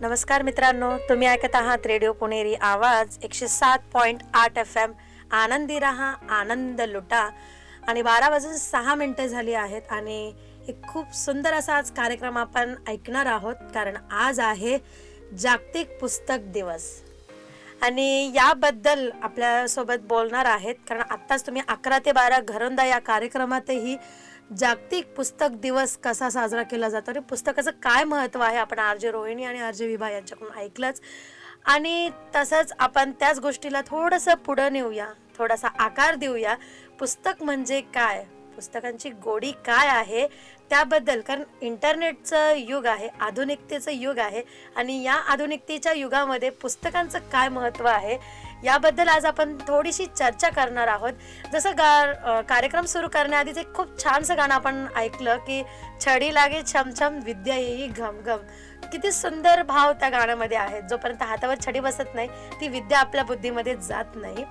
नमस्कार मित्रांनो तुम्ही ऐकत आहात रेडिओ पुणेरी आवाज एकशे सात पॉईंट आठ एफ एम. आनंदी राहा आनंद लुटा. आणि बारा वाजून सहा मिनटं झाली आहेत आणि एक खूप सुंदर असा आज कार्यक्रम आपण ऐकणार आहोत कारण आज आहे जागतिक पुस्तक दिवस. आणि याबद्दल आपल्यासोबत बोलणार आहेत कारण आत्ताच तुम्ही अकरा ते बारा घरंदा या कार्यक्रमातही जागतिक पुस्तक दिवस कसा साजरा केला जातो? आणि पुस्तकाचं काय महत्त्व आहे? आपण आर जे रोहिणी आणि आर जे विभा यांच्याकडून ऐकलंच. आणि तसंच आपण त्याच गोष्टीला थोडंसं पुढं नेऊया. थोडासा आकार देऊया. पुस्तक म्हणजे काय? पुस्तकांची गोडी काय आहे? त्याबद्दल कारण इंटरनेटचं युग आहे आधुनिकतेचं युग आहे. आणि या आधुनिकतेच्या युगामध्ये पुस्तकांचं काय महत्त्व आहे? याबद्दल आज आपण थोडीशी चर्चा करणार आहोत. जसं गा कार्यक्रम सुरू करण्याआधीच एक खूप छानसं गाणं आपण ऐकलं की छडी लागे छमछम विद्या येई घम घम. किती सुंदर भाव त्या गाण्यामध्ये आहेत. जोपर्यंत हातावर छडी बसत नाही ती विद्या आपल्या बुद्धीमध्ये जात नाही.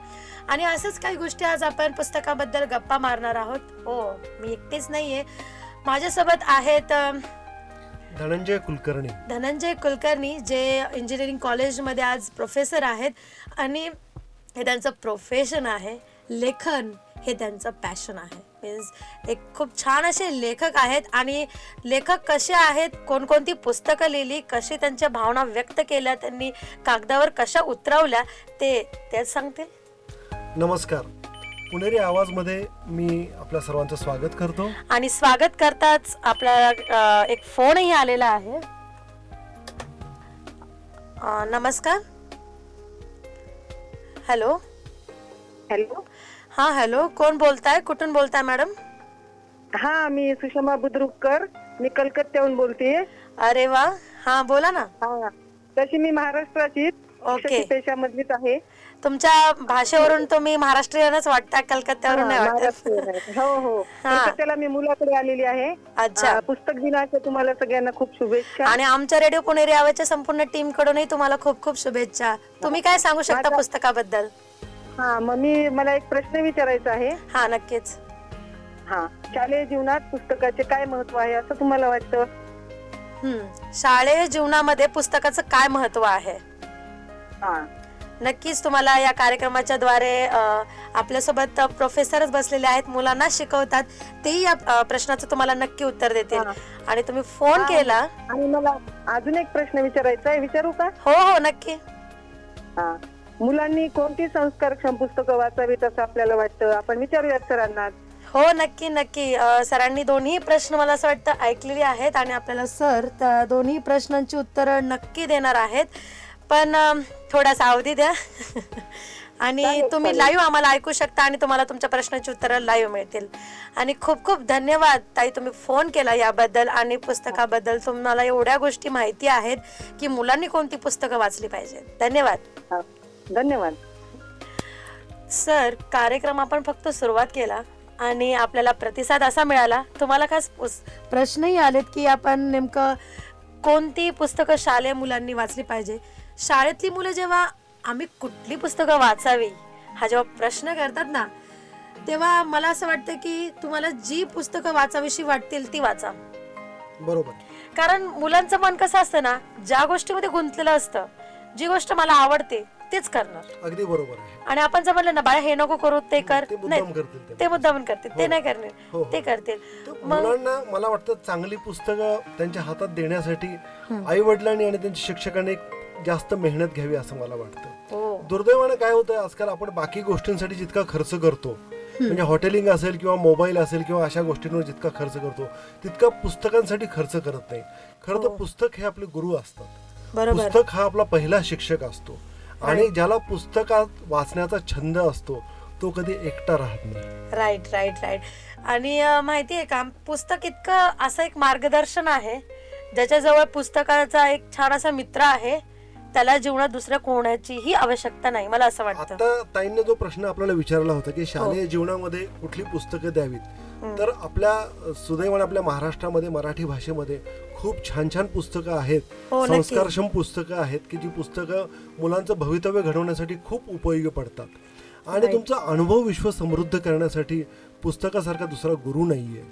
आणि असंच काही गोष्टी आज आपण पुस्तकाबद्दल गप्पा मारणार आहोत. हो मी एकटेच नाहीये. माझ्यासोबत आहेत धनंजय कुलकर्णी. धनंजय कुलकर्णी जे इंजिनिअरिंग कॉलेजमध्ये आज प्रोफेसर आहेत. आणि हे त्यांचं प्रोफेशन आहे. लेखन हे त्यांचं पॅशन आहे. मीन्स एक खूप छान असे लेखक आहेत आणि लेखक कसे आहेत कोणकोणती पुस्तकं लिहिली कशी त्यांच्या भावना व्यक्त केल्या त्यांनी कागदावर कशा उतरवल्या ते तेच सांगतील नमस्कार. पुणेरी आवाजमध्ये मी आपल्या सर्वांचं स्वागत करतो. आणि स्वागत करताच आपला एक फोनही आलेला आहे. नमस्कार. हॅलो हॅलो हा हॅलो कोण बोलताय कुठून बोलताय मॅडम हा मी सुषमा बुद्रुककर. मी कलकत्त्याहून बोलतेय अरे वा हा बोला ना. हा. तशी मी महाराष्ट्राची ओके पेशामधलीच आहे. तुमच्या भाषेवरून तुम्ही महाराष्ट्रीयनच वाटता कलकत्त्यावरून नाही वाटत. महाराष्ट्रीयन. हो हो. कलकत्त्याला मी मुलाकडे आलेली आहे. अच्छा. पुस्तक दिनाच्या तुम्हाला सगळ्यांना खूप शुभेच्छा. आणि आमच्या रेडिओ पुणेरी आवाजच्या संपूर्ण टीम कडूनही तुम्हाला खूप खूप शुभेच्छा. तुम्ही काय सांगू शकता पुस्तकाबद्दल? हा मग मी मला एक प्रश्न विचारायचा आहे. हा नक्कीच. हा शालेय जीवनात पुस्तकाचे काय महत्त्व आहे असं तुम्हाला वाटतं? हम्म शालेय जीवनामध्ये पुस्तकाचं काय महत्त्व आहे? हा. नक्कीच तुम्हाला या कार्यक्रमाच्या द्वारे आपल्यासोबत प्रोफेसरच बसलेले आहेत मुलांना शिकवतात तेही या प्रश्नाचं तुम्हाला नक्की उत्तर देतील. आणि तुम्ही फोन. केला. आणि मला अजून एक प्रश्न विचारायचा आहे विचारू का? हो हो नक्की. मुलांनी कोणती संस्कारक्षम पुस्तकं वाचावीत असं आपल्याला वाटतं? आपण विचारूयात सरांना. हो नक्की नक्की. सरांनी दोन्ही प्रश्न मला असं वाटतं ऐकलेली आहेत आणि आपल्याला सर त्या दोन्ही प्रश्नांची उत्तरं नक्की देणार आहेत. पण अ, थोडासा अवधी द्या. आणि तुम्ही. लाईव्ह आम्हाला ऐकू शकता आणि तुम्हाला तुमच्या प्रश्नाची उत्तरं लाईव्ह मिळतील. आणि खूप खूप धन्यवाद ताई तुम्ही फोन केला याबद्दल आणि पुस्तकाबद्दल. तुम्हाला एवढ्या गोष्टी माहिती आहेत की मुलांनी कोणती पुस्तकं वाचली पाहिजेत धन्यवाद. धन्यवाद. सर कार्यक्रम आपण फक्त सुरुवात केला आणि आपल्याला प्रतिसाद असा मिळाला. तुम्हाला खास प्रश्नही आलेत की आपण नेमकं कोणती पुस्तकं शालेय मुलांनी वाचली पाहिजे. शाळेतली मुलं जेव्हा आम्ही कुठली पुस्तकं वाचावी हा जेव्हा प्रश्न करतात ना तेव्हा मला असं वाटतं की तुम्हाला जी पुस्तकं वाचावीशी वाटतील ती वाचा. बरोबर. कारण मुलांचं मन कसं असतं ना ज्या गोष्टीमध्ये गुंतलेलं असतं जी गोष्ट मला आवडते तेच करणार. अगदी बरोबर आहे. आणि आपण जर म्हणलं ना बाळा हे नको करू ते कर. ते मुद्दाम करतील ते. ते मुद्दाम करतील ते हो. नाही हो, करणार. हो. ते करतील. मग मुलांना मला वाटतं चांगली पुस्तकं त्यांच्या हातात देण्यासाठी आई वडिलांनी आणि त्यांच्या शिक्षकांनी जास्त मेहनत घ्यावी असं मला वाटतं. हो. दुर्दैवानं काय होतं आजकाल आपण बाकी गोष्टींसाठी जितका खर्च करतो म्हणजे हॉटेलिंग असेल किंवा मोबाईल असेल किंवा अशा गोष्टींवर जितका खर्च करतो तितका पुस्तकांसाठी खर्च करत नाही. खरं तर हो. पुस्तक हे आपले गुरु असतात. पुस्तक हा आपला पहिला शिक्षक असतो. आणि ज्याला पुस्तकात वाचण्याचा छंद असतो तो कधी एकटा राहत नाही. राईट राईट राईट आणि अं, माहिती आहे का पुस्तक इतकं असं एक मार्गदर्शन आहे ज्याच्याजवळ पुस्तकाचा एक छान असा मित्र आहे त्याला जीवनात दुसऱ्या कोणाचीही आवश्यकता नाही मला असं वाटतं. आता ताईंनी जो प्रश्न आपल्याला विचारला होता की हो. शालेय जीवनामध्ये कुठली पुस्तकं द्यावीत? तर आपल्या सुदैवाने आपल्या महाराष्ट्रामध्ये मराठी भाषेमध्ये खूप छान छान पुस्तकं आहेत. हो. संस्कारक्षम पुस्तकं आहेत की जी पुस्तकं मुलांचं भवितव्य घडवण्यासाठी खूप उपयोगी पडतात. आणि. तुमचा अनुभव विश्व समृद्ध करण्यासाठी पुस्तकासारखा दुसरा गुरु नाहीये.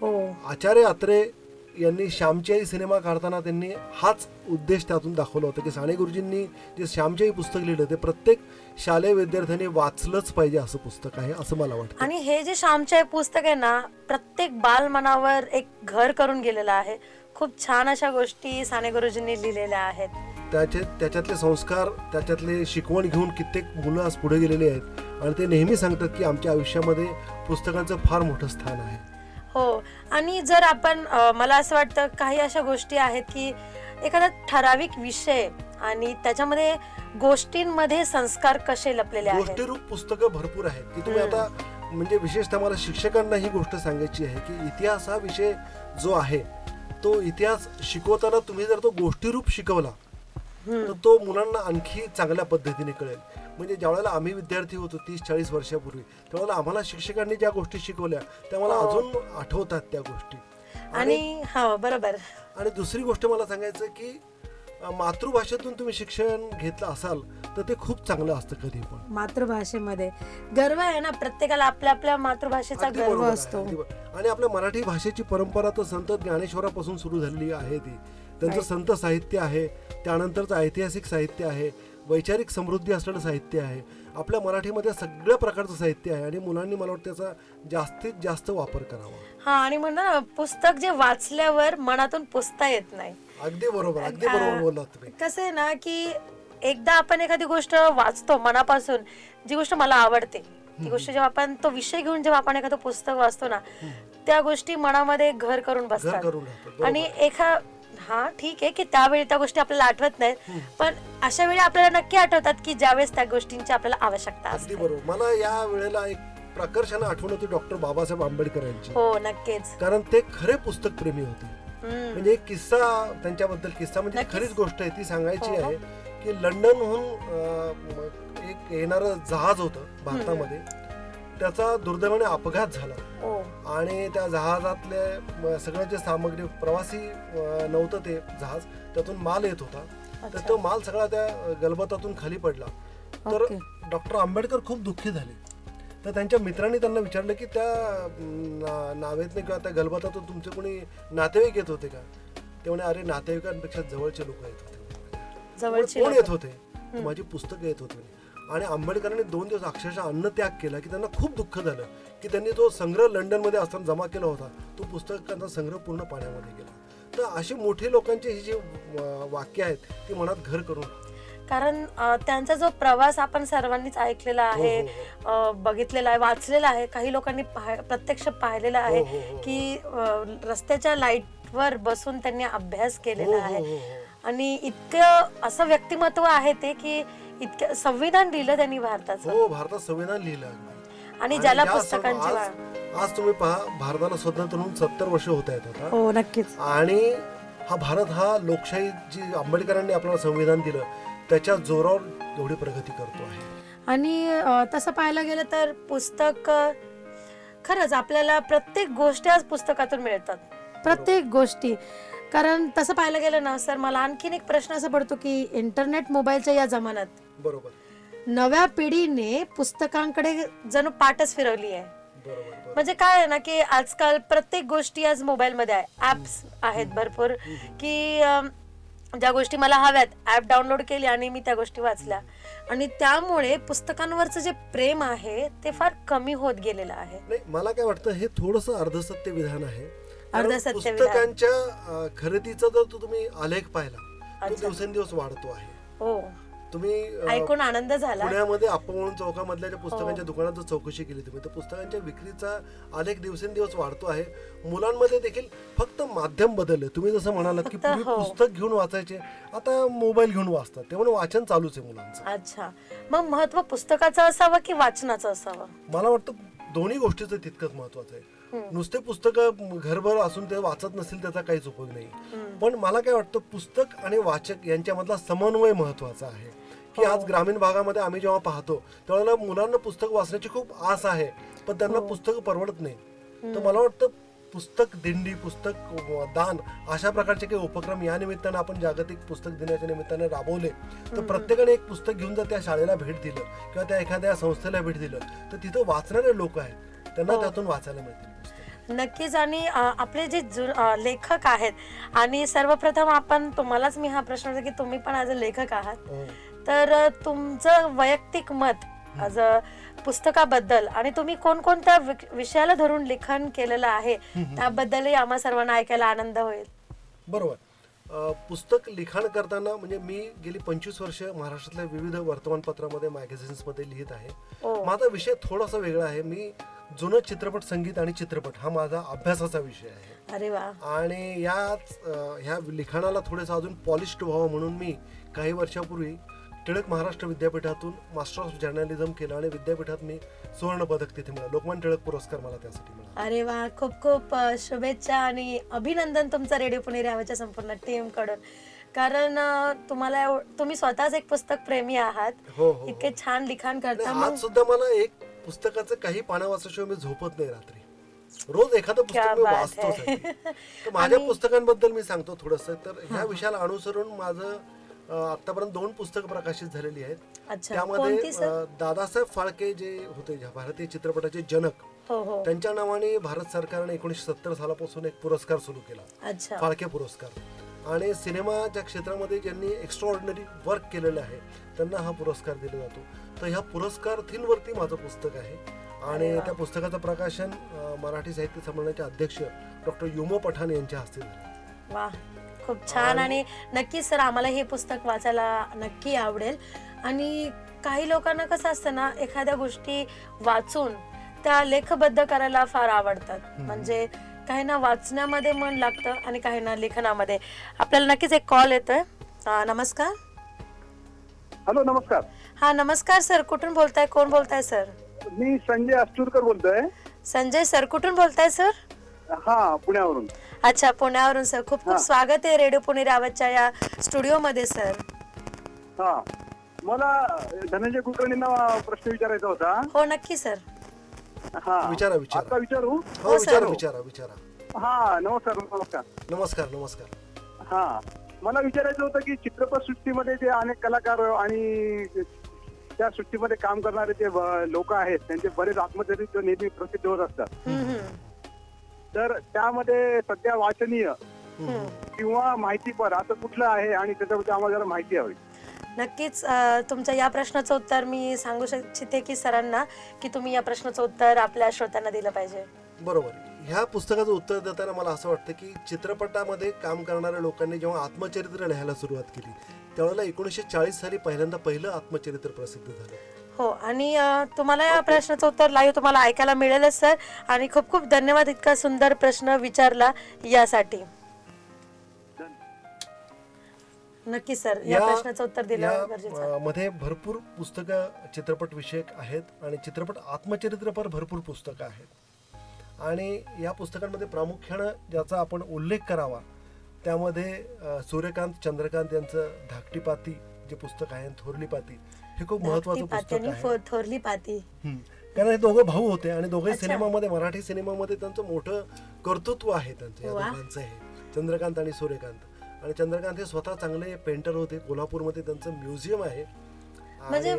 हो. आचार्य अत्रे यांनी श्यामची सिनेमा काढताना त्यांनी हाच उद्देश त्यातून दाखवला होता की साने गुरुजींनी जे श्यामची आई पुस्तक लिहिलं ते प्रत्येक शालेय विद्यार्थ्यांनी वाचलंच पाहिजे असं पुस्तक आहे असं मला वाटतं. आणि हे जे श्यामचे पुस्तक आहे ना प्रत्येक बाल मनावर एक घर करून गेलेलं आहे. खूप छान अशा गोष्टी साने गुरुजींनी लिहिलेल्या आहेत. त्याचे त्याच्यातले संस्कार त्याच्यातले शिकवण घेऊन कित्येक मुलं आज पुढे गेलेली आहेत. आणि ते नेहमी सांगतात की आमच्या आयुष्यामध्ये पुस्तकांचं फार मोठं स्थान आहे. हो. आणि जर आपण मला असं वाटतं काही अशा गोष्टी आहेत की एखादा ठराविक विषय आणि त्याच्यामध्ये गोष्टींमध्ये संस्कार कसे लपलेले आहेत? गोष्टीरूप पुस्तकं भरपूर आहेत की तुम्ही आता म्हणजे विशेषतः मला शिक्षकांना ही गोष्ट सांगायची आहे की इतिहास हा विषय जो आहे तो इतिहास शिकवताना तुम्ही जर तो गोष्टीरूप शिकवला तर तो मुलांना आणखी चांगल्या पद्धतीने कळेल. म्हणजे ज्यावेळेला आम्ही विद्यार्थी होतो तीस चाळीस वर्षापूर्वी त्यावेळेला आम्हाला शिक्षकांनी ज्या गोष्टी शिकवल्या त्या मला अजून आठवतात त्या गोष्टी. आणि हो बरोबर. आणि दुसरी गोष्ट मला सांगायचं की मातृभाषेतून तुम्ही शिक्षण घेतलं असाल तर ते खूप चांगलं असतं कधी पण. मातृभाषेमध्ये. गर्व आहे ना प्रत्येकाला आपल्या आपल्या मातृभाषेचा गर्व असतो. आणि आपल्या मराठी भाषेची परंपरा तर संत ज्ञानेश्वरापासून सुरू झालेली आहे ती. त्यांचं संत साहित्य आहे त्यानंतरचं ऐतिहासिक साहित्य आहे वैचारिक समृद्धी असलेलं साहित्य आहे. आपल्या मराठीमध्ये सगळ्या प्रकारचं साहित्य आहे आणि मुलांनी मला वाटतं त्याचा जास्तीत जास्त वापर करावा. हा आणि म्हणतो ना पुस्तक जे वाचल्यावर मनातून पुसता येत नाही. अगदी बरोबर अगदी बरोबर बोललात तुम्ही. कसं आहे ना की एकदा आपण एखादी गोष्ट वाचतो मनापासून जी गोष्ट मला आवडते ती गोष्ट जेव्हा आपण तो विषय घेऊन जेव्हा आपण एखादं पुस्तक वाचतो ना त्या गोष्टी मनामध्ये घर करून बसतात. आणि एखा हा ठीक आहे की त्यावेळी त्या गोष्टी आपल्याला आठवत नाहीत. पण अशा वेळी आपल्याला नक्की आठवतात की ज्यावेळेस त्या गोष्टींची आपल्याला आवश्यकता अगदी असते. बरोबर. मला या वेळेला एक प्रकर्षानं आठवण होती डॉक्टर बाबासाहेब आंबेडकर यांची हो नक्कीच. कारण ते खरे पुस्तक प्रेमी होते. हम्म. म्हणजे एक किस्सा त्यांच्याबद्दल किस्सा म्हणजे नक्कीच. खरीच गोष्ट आहे ती सांगायची हो, हो. आहे की लंडनहून अं, एक येणारं जहाज होतं भारतामध्ये. त्याचा दुर्दैवाने अपघात झाला. हो. आणि त्या जहाजातले सगळं जे सामग्री प्रवासी नव्हतं ते जहाज त्यातून माल येत होता. तर. तो माल सगळा त्या गलबतातून खाली पडला. तर. डॉक्टर आंबेडकर खूप दुःखी झाले. तर त्यांच्या मित्रांनी त्यांना विचारलं की त्या नावेतने किंवा त्या गलबतातून तुमचे कोणी नातेवाईक येत होते का? ते म्हणे अरे नातेवाईकांपेक्षा जवळचे लोक येत होते. कोण. येत होते? माझी पुस्तकं येत होती. आणि आंबेडकरांनी दोन दिवस अक्षरशः अन्न त्याग केला की त्यांना खूप दुःख झालं की त्यांनी तो संग्रह लंडनमध्ये असताना जमा केला होता तो पुस्तकांचा संग्रह पूर्ण पाण्यामध्ये गेला तर अशी मोठी लोकांची ही जी वाक्य आहेत ती मनात घर करून कारण त्यांचा जो प्रवास आपण सर्वांनीच ऐकलेला आहे हो, अ, बघितलेला आहे वाचलेला आहे काही लोकांनी प्रत्यक्ष पाहिलेला आहे हो, हो, हो. की रस्त्याच्या लाईटवर बसून त्यांनी अभ्यास हो, केलेला हो, आहे हो, हो. आणि इतकं असं व्यक्तिमत्व आहे ते की इतकं संविधान दिलं त्यांनी भारताचं. हो भारतात संविधान लिहिलं. आणि ज्याला या पुस्तकांची वाढ- आज आज तुम्ही पहा भारताला स्वतंत्र होऊन सत्तर वर्ष होत आहेत आता. हो नक्कीच. आणि हा भारत हा लोकशाही जी आंबेडकरांनी आपल्याला संविधान दिलं त्याच्या जोरावर एवढी प्रगती करतो आहे. आणि अ, तसं पाहायला गेलं तर पुस्तक अ, खरंच आपल्याला प्रत्येक गोष्टी आज पुस्तकातून मिळतात. प्रत्येक गोष्टी. कारण तसं पाहायला गेलं ना सर मला आणखीन एक प्रश्न असा पडतो की इंटरनेट मोबाईलच्या या जमान्यात बरोबर. नव्या पिढीने पुस्तकांकडे जणू पाठच फिरवली आहे. म्हणजे काय आहे ना की आजकाल प्रत्येक गोष्टी आज मोबाईलमध्ये आहे. ऍप्स आहेत भरपूर की ज्या गोष्टी मला हव्यात ऍप डाउनलोड केली आणि मी त्या गोष्टी वाचल्या. आणि त्यामुळे पुस्तकांवरचं जे प्रेम आहे ते फार कमी होत गेलेलं आहे. नाही मला काय वाटतं हे थोडस अर्धसत्य विधान आहे. कारण अर्धसत्य विधान. पुस्तकांच्या खरेदीचा जर तुम्ही आलेख पाहिला तो. दिवसेंदिवस वाढतो आहे. हो. तुम्ही ऐकून आनंद झाला. पुण्यामध्ये अपमळून चौकामधल्या ज्या पुस्तकांच्या दुकानात जर चौकशी केली तुम्ही. तर पुस्तकांच्या विक्रीचा आलेख दिवसेंदिवस वाढतो आहे. मुलांमध्ये देखील फक्त माध्यम बदलले. तुम्ही जसं म्हणालात की पूर्वी हो. पुस्तक घेऊन वाचायचे आता मोबाईल घेऊन वाचतात. त्यामुळे वाचन चालूच आहे मुलांचं. अच्छा. मग महत्त्व पुस्तकाचं असावं की वाचनाचं असावं? मला वाटतं दोन्ही गोष्टीचं तितकंच महत्वाचं आहे. नुसते पुस्तक घरभर असून ते वाचत नसतील त्याचा काहीच उपयोग नाही. पण मला काय वाटतं पुस्तक आणि वाचक यांच्यामधला समन्वय महत्त्वाचा आहे. की आज ग्रामीण भागामध्ये आम्ही जेव्हा पाहतो त्यावेळेला मुलांना पुस्तक वाचण्याची खूप आस आहे पण त्यांना पुस्तक परवडत नाही. तर मला वाटतं पुस्तक दिंडी पुस्तक दान अशा प्रकारचे काही उपक्रम या निमित्तानं आपण जागतिक पुस्तक दिनाच्या निमित्तानं राबवले. तर प्रत्येकाने एक पुस्तक घेऊन जर त्या शाळेला भेट दिलं किंवा त्या एखाद्या संस्थेला भेट दिलं तर तिथं वाचणारे लोक आहेत. त्यांना त्यातून वाचायला मिळतील पुस्तक. नक्कीच आणि आपले जे लेखक आहेत आणि सर्वप्रथम आपण तुम्हालाच मी हा प्रश्न की तुम्ही पण अ लेखक आहात. हो. तर तुमचं वैयक्तिक मत आज पुस्तकाबद्दल आणि तुम्ही कोणकोणत्या विषयाला धरून लेखन केलेलं आहे त्याबद्दलही आम्हा सर्वांना ऐकायला आनंद होईल. बरोबर. पुस्तक लिखाण करताना म्हणजे मी गेली पंचवीस वर्ष महाराष्ट्रातल्या विविध वर्तमानपत्रामध्ये मॅगझिन्समध्ये लिहित आहे. ओ. माझा विषय थोडासा वेगळा आहे. मी जुनं चित्रपट संगीत आणि चित्रपट हा माझा अभ्यासाचा विषय आहे. अरे वा. आणि याच ह्या लिखाणाला थोडंसं अजून पॉलिश्ड व्हावं म्हणून मी काही वर्षापूर्वी टिळक महाराष्ट्र विद्यापीठातून मास्टर ऑफ जर्नलिझम केलं आणि विद्यापीठात मी सुवर्ण पदक तिथे मिळालं लोकमान टिळक पुरस्कार मला त्यासाठी मिळाला. अरे वा खूप खूप शुभेच्छा आणि अभिनंदन तुमचं रेडिओ पुणेरी आवाच्या संपूर्ण टीमकडून. कारण तुम्हाला तुम्ही स्वतःच एक पुस्तक प्रेमी आहात. हो हो, हो. इतके छान लिखाण करता आज सुद्धा मला एक पुस्तकाचं काही पानं वाचल्याशिवाय मी झोपत नाही रात्री. रोज एखादं पुस्तक मी. तर माझ्या पुस्तकांबद्दल मी सांगतो थोडस. तर ह्या विषयाला अनुसरून माझं आतापर्यंत दोन पुस्तकं प्रकाशित झालेली आहेत. त्यामध्ये दादासाहेब फाळके जे होते भारतीय चित्रपटाचे जनक हो हो. त्यांच्या नावाने भारत सरकारने एकोणीसशे सत्तर सालापासून एक पुरस्कार सुरू केला. फाळके पुरस्कार. आणि सिनेमाच्या क्षेत्रामध्ये ज्यांनी एक्स्ट्रॉर्डिनरी वर्क केलेलं आहे त्यांना हा पुरस्कार दिला जातो. तर ह्या पुरस्कार थीमवरती माझं पुस्तक आहे. आणि. त्या पुस्तकाचं प्रकाशन मराठी साहित्य संमेलनाचे अध्यक्ष डॉक्टर युमो पठाण यांच्या हस्ते झालं. खूप छान आणि नक्कीच सर आम्हाला हे पुस्तक वाचायला नक्की आवडेल. आणि काही लोकांना कसं असतं ना एखाद्या गोष्टी वाचून त्या लेखबद्ध करायला फार आवडतात. म्हणजे काहींना वाचण्यामध्ये मन लागतं आणि काहींना लेखनामध्ये. आपल्याला नक्कीच एक कॉल येतोय. नमस्कार. हॅलो नमस्कार. हा नमस्कार सर कुठून बोलताय? कोण बोलताय सर? मी संजय अस्तुरकर बोलतोय. संजय सर कुठून बोलताय सर? हा पुण्यावरून. अच्छा पुण्यावरून सर. खूप खूप हा. स्वागत आहे रेडिओ पुणे रावतच्या या स्टुडिओमध्ये सर. हा. मला धनंजय कुलकर्णींना प्रश्न विचारायचा होता. हो नक्की सर. हा. विचारा, विचारा. आता विचारू? हो हो, सर. विचारा विचारा. विचारा हा नमस्कार नमस्कार. नमस्कार नमस्कार. हा. मला विचारायचं होतं की चित्रपट सृष्टीमध्ये जे अनेक कलाकार आणि त्या सृष्टीमध्ये काम करणारे जे लोक आहेत त्यांचे बरेच आत्मचरित्र नेहमी प्रसिद्ध होत असतात. हम्म, हम्म. तर त्यामध्ये सध्या वाचनीय. किंवा माहितीपर असं कुठलं आहे आणि त्याच्याबद्दल आम्हाला जरा माहिती हवी. नक्कीच तुमच्या या प्रश्नाचं उत्तर मी सांगू इच्छिते की सरांना की तुम्ही या प्रश्नाचं उत्तर आपल्या श्रोत्यांना दिलं पाहिजे. बरोबर. ह्या पुस्तकाचं उत्तर देताना मला असं वाटतं की चित्रपटामध्ये काम करणाऱ्या लोकांनी जेव्हा आत्मचरित्र लिहायला सुरुवात केली त्यावेळेला एकोणीसशे चाळीस साली पहिल्यांदा पहिलं आत्मचरित्र प्रसिद्ध झालं. हो आणि अ, तुम्हाला या प्रश्नाचं उत्तर लाईव्ह तुम्हाला ऐकायला मिळेलच सर. आणि खूप खूप धन्यवाद इतका सुंदर प्रश्न विचारला यासाठी. नक्की सर. या प्रश्नाचं उत्तर दिलं या, गरजेचं आहे. अ, मध्ये भरपूर पुस्तकं चित्रपट विषयक आहेत आणि चित्रपट आत्मचरित्रपर भरपूर पुस्तकं आहेत. आणि या पुस्तकांमध्ये प्रामुख्यानं ज्याचा आपण उल्लेख करावा त्यामध्ये अ, सूर्यकांत चंद्रकांत यांचं धाकटी पाती जे पुस्तक आहे थोरली पाती हे खूप महत्वाचं पुस्तक आहे. थोरली पाती. कारण हे दोघं भाऊ होते आणि दोघे. सिनेमामध्ये मराठी सिनेमामध्ये त्यांचं मोठं कर्तृत्व आहे त्यांचं या. दोघांचं हे. चंद्रकांत आणि सूर्यकांत. आणि चंद्रकांत हे स्वतः चांगले पेंटर होते. कोल्हापूरमध्ये त्यांचं म्युझियम आहे. म्हणजे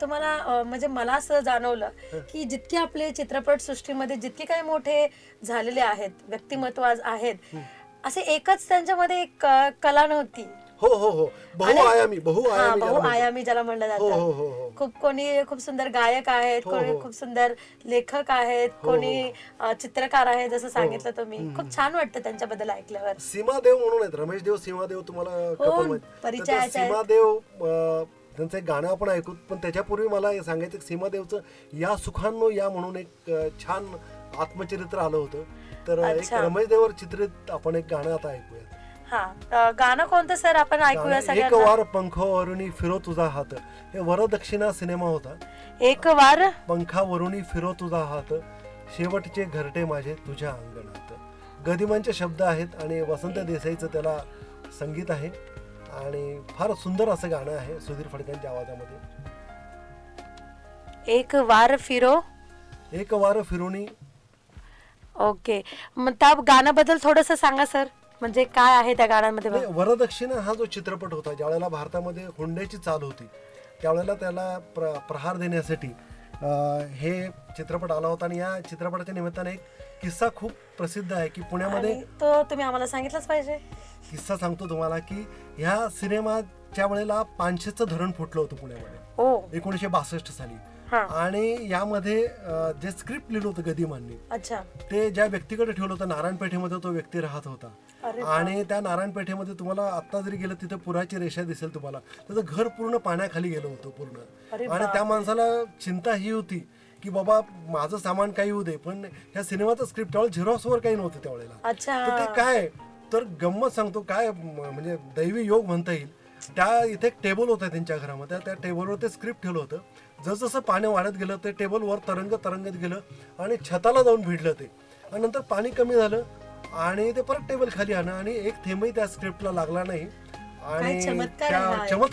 तुम्हाला म्हणजे मला असं जाणवलं की जितके आपले चित्रपट सृष्टीमध्ये जितके काही मोठे झालेले आहेत व्यक्तिमत्व आज आहेत असे एकच त्यांच्यामध्ये एक कला नव्हती. हो हो हो. बहुआयामी बहुआयामी. बहुआयामी ज्याला म्हणलं हो जातं. हो हो खूप कोणी खूप सुंदर गायक आहेत कोणी. खूप सुंदर लेखक आहेत कोणी चित्रकार आहेत जसं सांगितलं तुम्ही. खूप छान वाटतं त्यांच्याबद्दल ऐकल्यावर. सीमा देव म्हणून आहेत. रमेश देव सीमा देव तुम्हाला couple माहित- तर परिचयाचे त्या आहेत. सीमा देव अं, त्यांचं एक गाणं आपण ऐकू पण त्याच्यापूर्वी मला हे सांगायचं की सीमा देवचं या सुखांनो या म्हणून एक छान आत्मचरित्र आलं होतं. तर एक. रमेश देवर चित्रित आपण एक गाणं आता ऐकूयात. हा गाणं कोणतं सर? आपण ऐकूया एक सगळ्यांना. वार पंखावरुनी फिरो तुझा हात. हे वरदक्षिणा सिनेमा होता. एक वार पंखावरुनी फिरो तुझा हात. शेवटचे घरटे माझे तुझ्या अंगणात. गदिमांचे शब्द आहेत आणि वसंत देसाईचं त्याला संगीत आहे. आणि फार सुंदर असं गाणं आहे सुधीर फडक्यांच्या आवाजामध्ये. एक वार फिरो? एक वार फिरुनी. ओके. मग त्या गाण्याबद्दल थोडस सांगा सर. म्हणजे काय आहे त्या गाण्यामध्ये? नाही, वरदक्षिणा हा जो चित्रपट होता ज्यावेळेला भारतामध्ये हुंड्याची चाल होती त्यावेळेला त्याला प्र प्रहार देण्यासाठी अं, हे चित्रपट आला होता आणि या चित्रपटाच्या निमित्ताने एक किस्सा खूप प्रसिद्ध आहे की पुण्यामध्ये आणि तो तुम्ही आम्हाला सांगितलंच पाहिजे. किस्सा सांगतो तुम्हाला की ह्या सिनेमाच्या वेळेला पानशेचं धरण फुटलं होतं पुण्यामध्ये. हो. एकोणीसशे बासष्ट साली. आणि यामध्ये जे स्क्रिप्ट लिहिलं होतं गदिमांनी अच्छा. ते ज्या व्यक्तीकडे ठेवलं होतं नारायणपेठेमध्ये तो व्यक्ती राहत होता. आणि त्या नारायणपेठेमध्ये तुम्हाला आता जरी गेलं तिथे पुराची रेषा दिसेल तुम्हाला. त्याचं घर पूर्ण पाण्याखाली गेलं होतं पूर्ण. आणि त्या माणसाला चिंता ही होती की बाबा माझं सामान काही होऊ दे पण ह्या सिनेमाचं स्क्रिप्ट त्यावेळेला झेरॉक्सवर काही नव्हतं त्यावेळेला तर ते काय? तर गंमत सांगतो काय म्हणजे दैवी योग म्हणता येईल. त्या इथे एक टेबल होता त्यांच्या घरामध्ये त्या टेबलवर ते स्क्रिप्ट ठेवलं होतं. जसजसं पाणी वाढत गेलं ते टेबल वर तरंग तरंगत गेलं आणि छताला जाऊन भिडलं ते. आणि नंतर पाणी कमी झालं आणि ते परत टेबल खाली आणलं आणि एक थेंबही त्या स्क्रिप्टला लागला नाही. आणि चमत्कार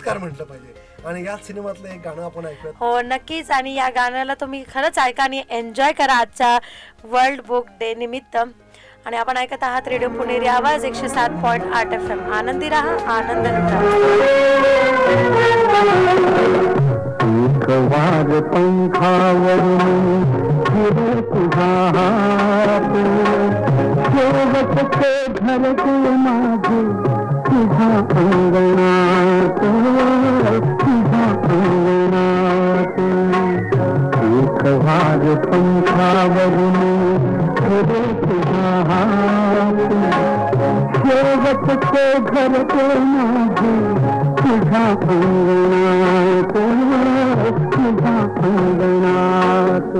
त्या म्हटलं पाहिजे. आणि याच सिनेमातलं एक गाणं आपण ऐकूयात. हो नक्कीच. आणि या गाण्याला तुम्ही खरंच ऐका आणि एन्जॉय करा आजच्या वर्ल्ड बुक डे निमित्त. आणि आपण ऐकत आहात रेडिओ पुणेरी आवाज एकशे सात पॉईंट आठ एफ एम आनंदी राहा आनंद लुटा एक वार पंखावरून फिरे तुझा हात शेवटचे घरचे माझे तुझा अंगणात तुझा अंगणात एक वार पंखावरून फिरे तुझा हात शेवटचे घरचे सुधा कंगनाथ सुधा कंगनाथ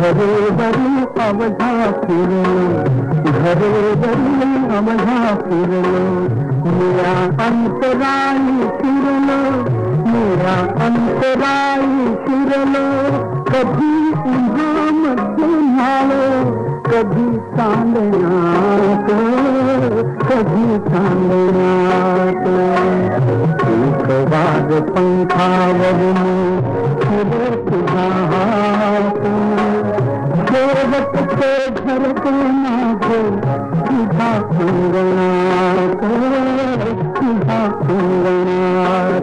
घरे बरी अवधा फिरलो घरे बरी अवधा फिरलो मेरा अंतराई फिरलो मेरा अंतराई फिरलो कधी उन्हामध्ये न्हालो कधी चांदण्यात कधी चांदण्यात एक वाज पंखावरून फिरे तुझा हात शेवटचे घर ते माझे तुझा अंगणात तुझा अंगणात फुलारून पंखे कोणी तुझा पुढे नाचे राणी नाचे राणी फुलारून पंखे कोणी तुझा पुढे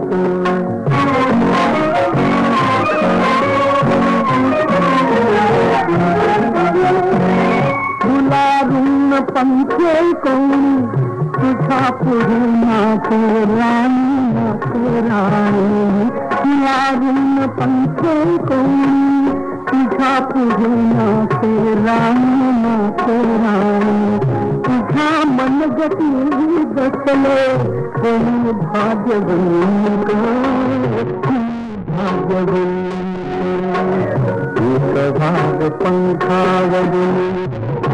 नाचे राणी नाचे राणी तुझा मनगती बसले कोणी भाग्यवंत भाग्यवंत एक भाग पंखावरून फिरे तुझा हात शेवटचे घर तुझे तुझा अंगणात तुझा अंगणात मुका बावरानी हो पडे नका तुझ्या डोळा मुका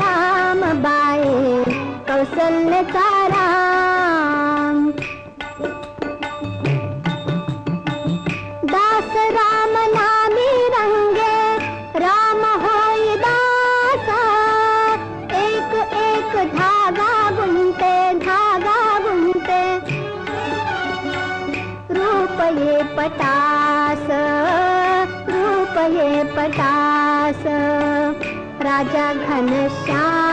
राम बाई कौशल्यचा राम राजा घनश्याम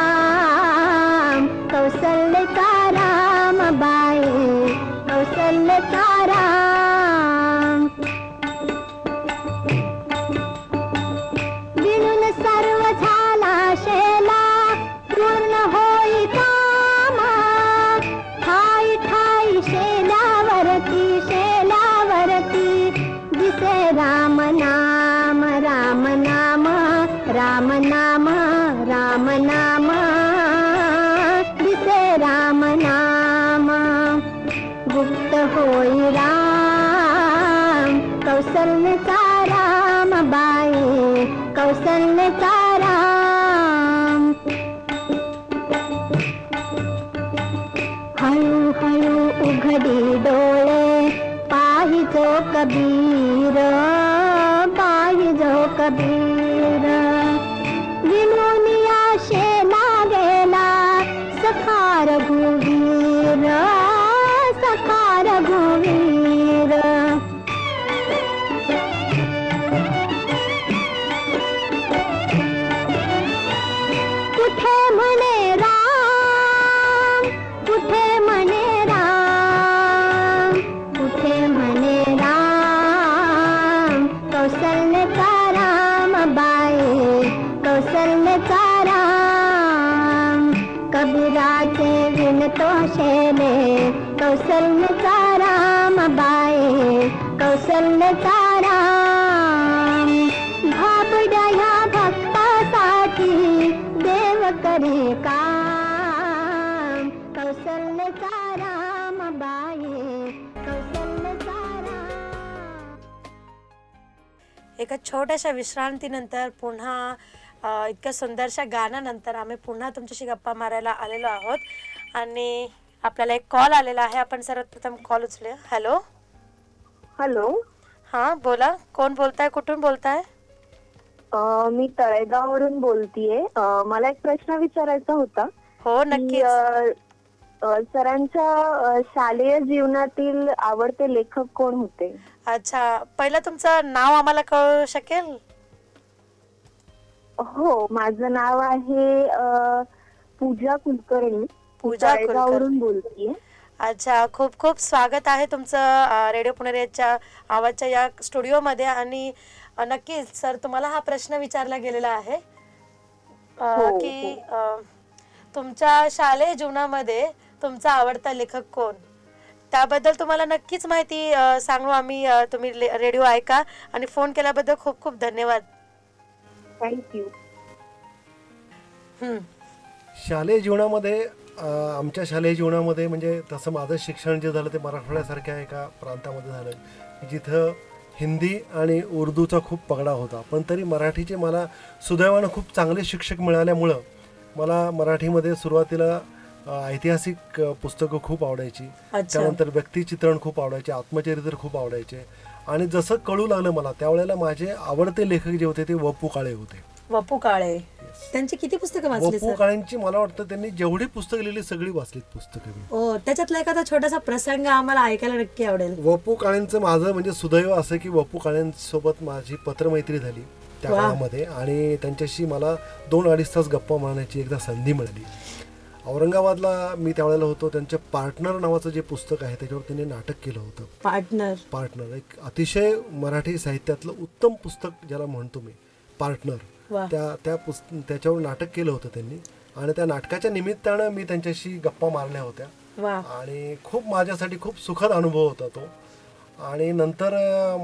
छोट्याशा विश्रांतीनंतर पुन्हा इतक्या सुंदरशा गाण्यानंतर आम्ही पुन्हा तुमच्याशी गप्पा मारायला आलेलो आहोत. आणि आपल्याला एक कॉल आलेला आहे. आपण सर्वप्रथम कॉल उचलूया. हॅलो हॅलो हां बोला. कोण बोलताय? कुठून बोलताय? मी तळेगाववरून बोलतीये. मला एक प्रश्न विचारायचा होता. हो की, नक्कीच. अ, अ, सरांच्या शालेय जीवनातील आवडते लेखक कोण होते? अच्छा पहिलं तुमचं नाव आम्हाला कळू शकेल? हो माझं नाव आहे अ, पूजा कुलकर्णी. पूजा तळेगाववरून बोलतीये. अच्छा खूप खूप स्वागत आहे तुमचं अ, रेडिओ पुणेरीच्या आवाजच्या या स्टुडिओमध्ये. आणि अ, नक्कीच सर तुम्हाला हा प्रश्न विचारला गेलेला आहे. अ, हो, की अ, तुमच्या शालेय जीवनामध्ये तुमचा आवडता लेखक कोण? त्याबद्दल तुम्हाला नक्कीच माहिती सांगू. आम्ही तुम्ही रेडिओ ऐका. आणि फोन केल्याबद्दल खूप खूप धन्यवाद. थँक्यू हम्म. शालेय जीवनामध्ये आमच्या शालेय जीवनामध्ये म्हणजे तसं माझं शिक्षण जे झालं ते मराठवाड्यासारख्या एका प्रांतामध्ये झालं? जिथं हिंदी आणि उर्दूचा खूप पगडा होता. पण तरी मराठीचे मला सुदैवानं खूप चांगले शिक्षक मिळाल्यामुळं मला मराठीमध्ये सुरुवातीला ऐतिहासिक पुस्तकं खूप आवडायची. त्यानंतर व्यक्तिचित्रण खूप आवडायचे आत्मचरित्र खूप आवडायचे. आणि जसं कळू लागलं मला त्यावेळेला माझे आवडते लेखक जे होते ते वपू काळे होते. वपू काळे. त्यांची किती पुस्तकं वाचली वपू काळेंची मला वाटतं त्यांनी जेवढी पुस्तकं लिहिली सगळी वाचलीत पुस्तकं त्याच्यातला एखादा छोटासा प्रसंग आम्हाला ऐकायला नक्की आवडेल. वपू काळेंचं माझं म्हणजे सुदैव असं की वपू काळेंसोबत माझी पत्रमैत्री झाली त्या. काळामध्ये आणि त्यांच्याशी मला दोन अडीच तास गप्पा मारण्याची एकदा संधी मिळाली. औरंगाबादला मी त्यावेळेला होतो. त्यांच्या पार्टनर नावाचं जे पुस्तक आहे त्याच्यावर त्यांनी नाटक केलं होतं. पार्टनर. पार्टनर. एक अतिशय मराठी साहित्यातलं उत्तम पुस्तक ज्याला म्हणतो मी पार्टनर. त्या त्या पुस्त त्याच्यावर नाटक केलं होतं त्यांनी. आणि त्या नाटकाच्या निमित्तानं मी त्यांच्याशी गप्पा मारल्या होत्या. आणि खूप माझ्यासाठी खूप सुखद अनुभव होता तो. आणि नंतर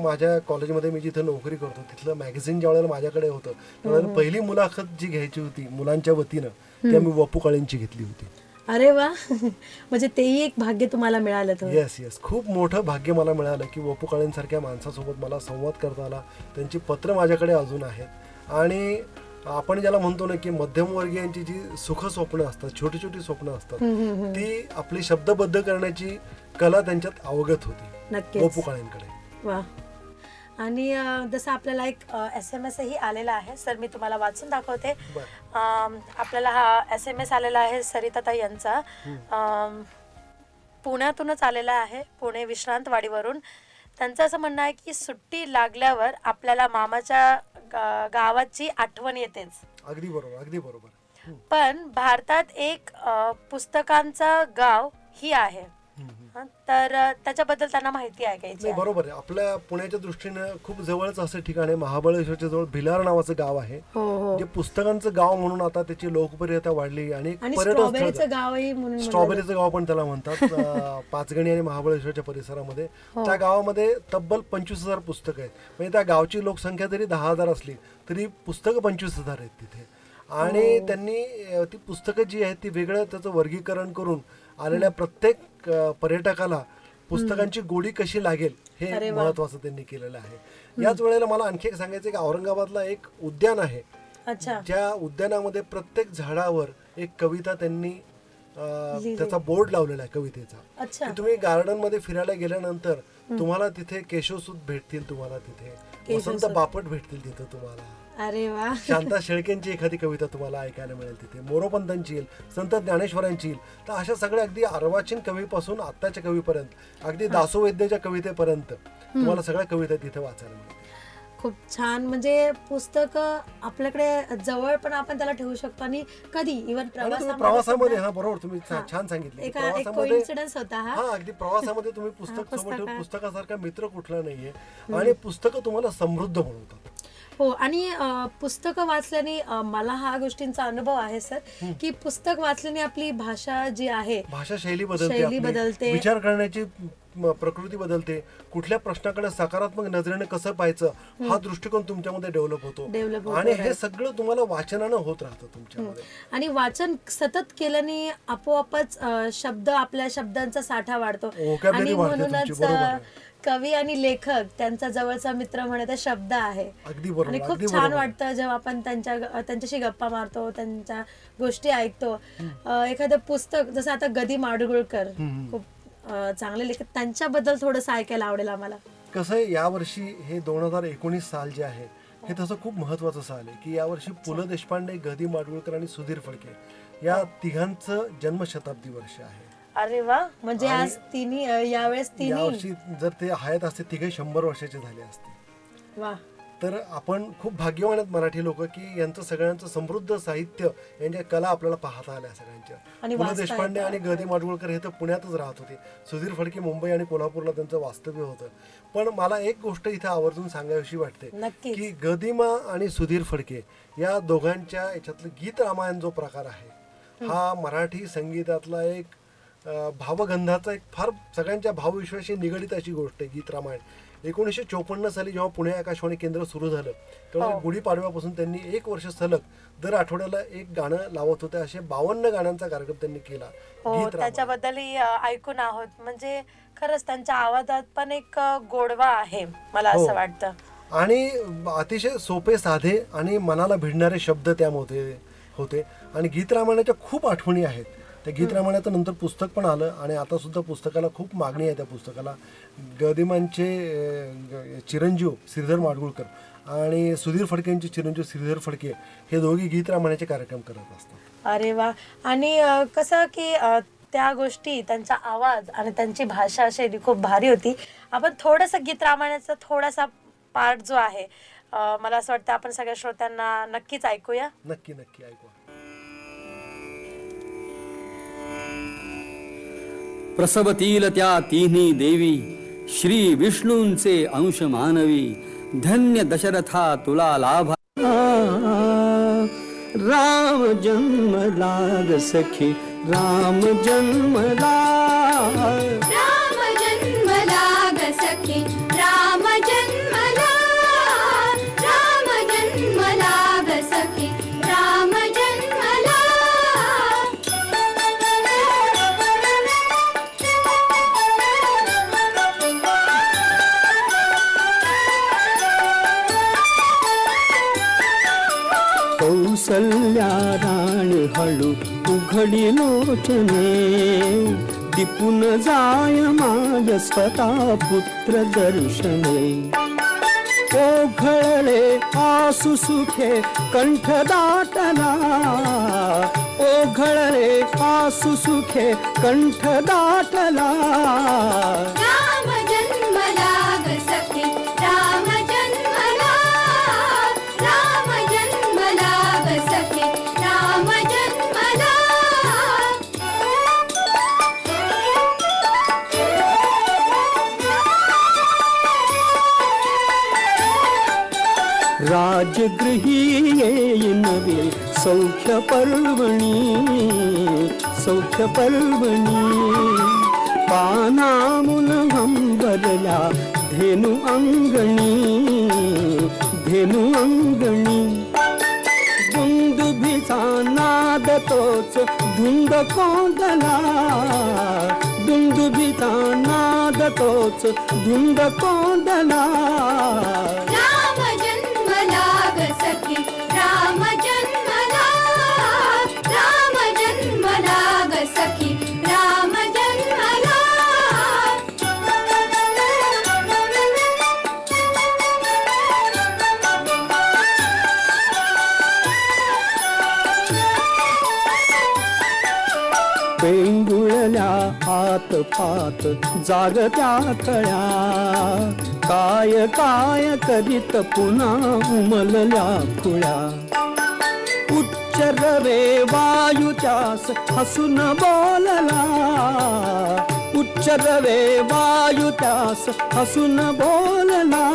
माझ्या कॉलेजमध्ये मी जिथं नोकरी करतो तिथलं मॅगझिन ज्या वेळेला माझ्याकडे होतं त्यावेळेला पहिली मुलाखत जी घ्यायची होती मुलांच्या वतीनं ती आम्ही वपू काळेंची घेतली होती. अरे वा. म्हणजे तेही एक भाग्य तुम्हाला मिळालं तर. येस येस खूप मोठं भाग्य मला मिळालं की वपू काळेंसारख्या माणसासोबत मला संवाद करता आला. त्यांची पत्र माझ्याकडे अजून आहेत. आणि आपण ज्याला म्हणतो ना की मध्यमवर्गीयांची जी सुख स्वप्न असतात छोटी छोटी स्वप्न असतात ती आपली शब्दबद्ध करण्याची कला त्यांच्यात अवगत होती. वपू काळेंकडे वा. आणि जसं आपल्याला एक एस एम एसही आलेला आहे सर मी तुम्हाला वाचून दाखवते. आपल्याला हा एस एम एस आलेला आहे सरिताताई यांचा. पुण्यातूनच आलेला आहे पुणे विश्रांतवाडीवरून. त्यांचं असं म्हणणं आहे की सुट्टी लागल्यावर आपल्याला मामाच्या गावाची आठवण येतेच. अगदी बरोबर अगदी बरोबर. पण भारतात एक पुस्तकांचं गाव ही आहे. तर त्याच्याबद्दल त्यांना माहिती आहे का याची नाही बरोबर आहे. आपल्या पुण्याच्या दृष्टीनं खूप जवळच असं ठिकाण आहे. महाबळेश्वरच्या जवळ भिलार नावाचं गाव आहे. हो हो. जे पुस्तकांचं गाव म्हणून आता त्याची लोकप्रियता वाढली आणि पर्यटन स्ट्रॉबेरीचं गावही म्हणून म्हणलं स्ट्रॉबेरीचं गाव पण त्याला म्हणतात. पाचगणी आणि महाबळेश्वरच्या परिसरामध्ये. त्या गावामध्ये तब्बल पंचवीस हजार पुस्तकं आहेत. म्हणजे त्या गावची लोकसंख्या जरी दहा हजार असली तरी पुस्तकं पंचवीस हजार आहेत तिथे. आणि त्यांनी ती पुस्तकं जी आहेत ती वेगळं त्याचं वर्गीकरण करून आलेल्या प्रत्येक पर्यटकाला पुस्तकांची गोडी कशी लागेल हे महत्वाचं त्यांनी केलेलं आहे. याच वेळेला मला आणखी एक सांगायचं की औरंगाबादला एक उद्यान आहे. ज्या उद्यानामध्ये प्रत्येक झाडावर एक कविता त्यांनी त्याचा बोर्ड लावलेला आहे कवितेचा. की तुम्ही गार्डनमध्ये फिरायला गेल्यानंतर तुम्हाला तिथे केशवसूत भेटतील तुम्हाला तिथे. वसंत बापट भेटतील तिथे तुम्हाला. अरे वा. शांता शेळकेंची एखादी कविता तुम्हाला ऐकायला मिळेल तिथे. मोरोपंतांची येईल संत ज्ञानेश्वरांची येईल. तर अशा सगळ्या अगदी अर्वाचीन कवीपासून आत्ताच्या कवीपर्यंत अगदी दासोवैद्याच्या कवितेपर्यंत तुम्हाला सगळ्या कविता तिथे वाचायला मिळतील. खूप छान. म्हणजे पुस्तक आपल्याकडे जवळ पण आपण त्याला ठेवू शकतो आणि कधी? इव्हन प्रवासामध्ये हा बरोबर. तुम्ही छान सांगितलं. अगदी प्रवासामध्ये तुम्ही पुस्तक पुस्तकासारखा मित्र कुठला नाहीये आणि पुस्तकं तुम्हाला समृद्ध बनवतात. हो आणि पुस्तकं वाचल्याने मला हा गोष्टींचा अनुभव आहे सर की पुस्तक वाचल्याने आपली भाषा जी आहे भाषा शैली बदलते शैली. बदलते. विचार करण्याची प्रकृती बदलते कुठल्या प्रश्नाकडे सकारात्मक नजरेने कसं पाहायचं हा दृष्टिकोन तुमच्यामध्ये डेव्हलप होतो होतो, आणि हे. सगळं तुम्हाला वाचनानं होत राहतं तुमच्यामध्ये आणि वाचन सतत केल्याने आपोआपच शब्द आपल्या शब्दांचा साठा वाढतो आणि म्हणूनच. कवी आणि लेखक त्यांचा जवळचा मित्र म्हणे शब्द आहे. अगदी बरोबर, आणि खूप छान. वाटतं जेव्हा आपण त्यांच्या त्यांच्याशी गप्पा मारतो त्यांच्या गोष्टी ऐकतो. एखादं पुस्तक जसं आता गदी माडगुळकर खूप चांगले लेखक त्यांच्याबद्दल थोडस ऐकायला आवडेल आम्हाला. कसं आहे यावर्षी हे दोन हजार एकोणीस साल जे आहे हे. तसं खूप महत्वाचं साल आहे की यावर्षी पु ल देशपांडे गदी माडगुळकर आणि सुधीर फडके या तिघांचं जन्मशताब्दी वर्ष आहे. अरे वा. म्हणजे आणि आज तिन्ही अ, यावेळेस तिन्ही. यावर्षी जर ते आहेत असते तिघे शंभर वर्षाचे झाले असते. वा. तर आपण खूप भाग्यवान आहेत मराठी लोक की यांचं सगळ्यांचं समृद्ध साहित्य यांच्या कला आपल्याला पाहता आल्या सगळ्यांच्या. आणि पु ल वाचता देशपांडे. आणि गदी माडगुळकर हे तर पुण्यातच राहत होते. सुधीर फडके मुंबई आणि कोल्हापूरला त्यांचं वास्तव्य होतं. पण मला एक गोष्ट इथे आवर्जून सांगावीशी वाटते नक्कीच. की गदिमा आणि सुधीर फडके या दोघांच्या याच्यातलं गीत रामायण जो प्रकार आहे हा मराठी संगीतातला एक भावगंधाचा एक फार सगळ्यांच्या भावविश्वाशी निगडीत अशी गोष्ट आहे गीत रामायण. एकोणीसशे चोपन्न साली जेव्हा पुणे आकाशवाणी केंद्र सुरू झालं तेव्हा गुढीपाडव्यापासून त्यांनी एक वर्ष सलग दर आठवड्याला एक गाणं लावत होते असे बावन्न गाण्यांचा कार्यक्रम त्यांनी केला हो त्याच्याबद्दलही ऐकून आहोत. म्हणजे खरंच त्यांच्या आवाजात पण एक गोडवा आहे मला हो. असं वाटतं. आणि अतिशय सोपे साधे आणि मनाला भिडणारे शब्द त्यामध्ये होते. आणि गीत रामायणाच्या खूप आठवणी आहेत. त्या गीत रामायणाचं नंतर पुस्तक पण आलं आणि आता सुद्धा पुस्तकाला खूप मागणी आहे त्या पुस्तकाला. गदिमांचे चिरंजीव श्रीधर माडगुळकर आणि सुधीर फडकेंचे चिरंजीव श्रीधर फडके हे दोघे गीत रामायणाचे कार्यक्रम करत असतात. अरे वा. आणि कसं की त्या गोष्टी त्यांचा आवाज आणि त्यांची भाषा शैली खूप भारी होती. आपण थोडस गीत रामायणाचा थोडासा पार्ट जो आहे मला असं वाटतं आपण सगळ्या श्रोत्यांना नक्कीच ऐकूया. नक्की नक्की ऐकू प्रसवतील त्या तिन्ही देवी श्री विष्णूंचे अंश मानवी धन्य दशरथा तुला लाभ. राम जन्मला सखी राम राम जन्मला उघडी लोचने दिपून जाय माझ स्वतः पुत्र दर्शने. ओघळले आसु सुखे कंठ दाटला ओघळले आसु सुखे कंठ दाटला अजगृहि ने सौख्यपर्वणि पल्लवणि सौख्य पल्लवणि धेनु अङ्गणी धेनु अङ्गणी डु भिता धुन्दकोदला दुन्दकोदला डुन्दु धुन्दकोदला जागत्या तळ्या काय काय करीत पुन्हा उमलल्या खुळ्या. उच्च रवे वायू त्यास हसून बोलला. उच्च रवे वायू त्यास हसून बोलला.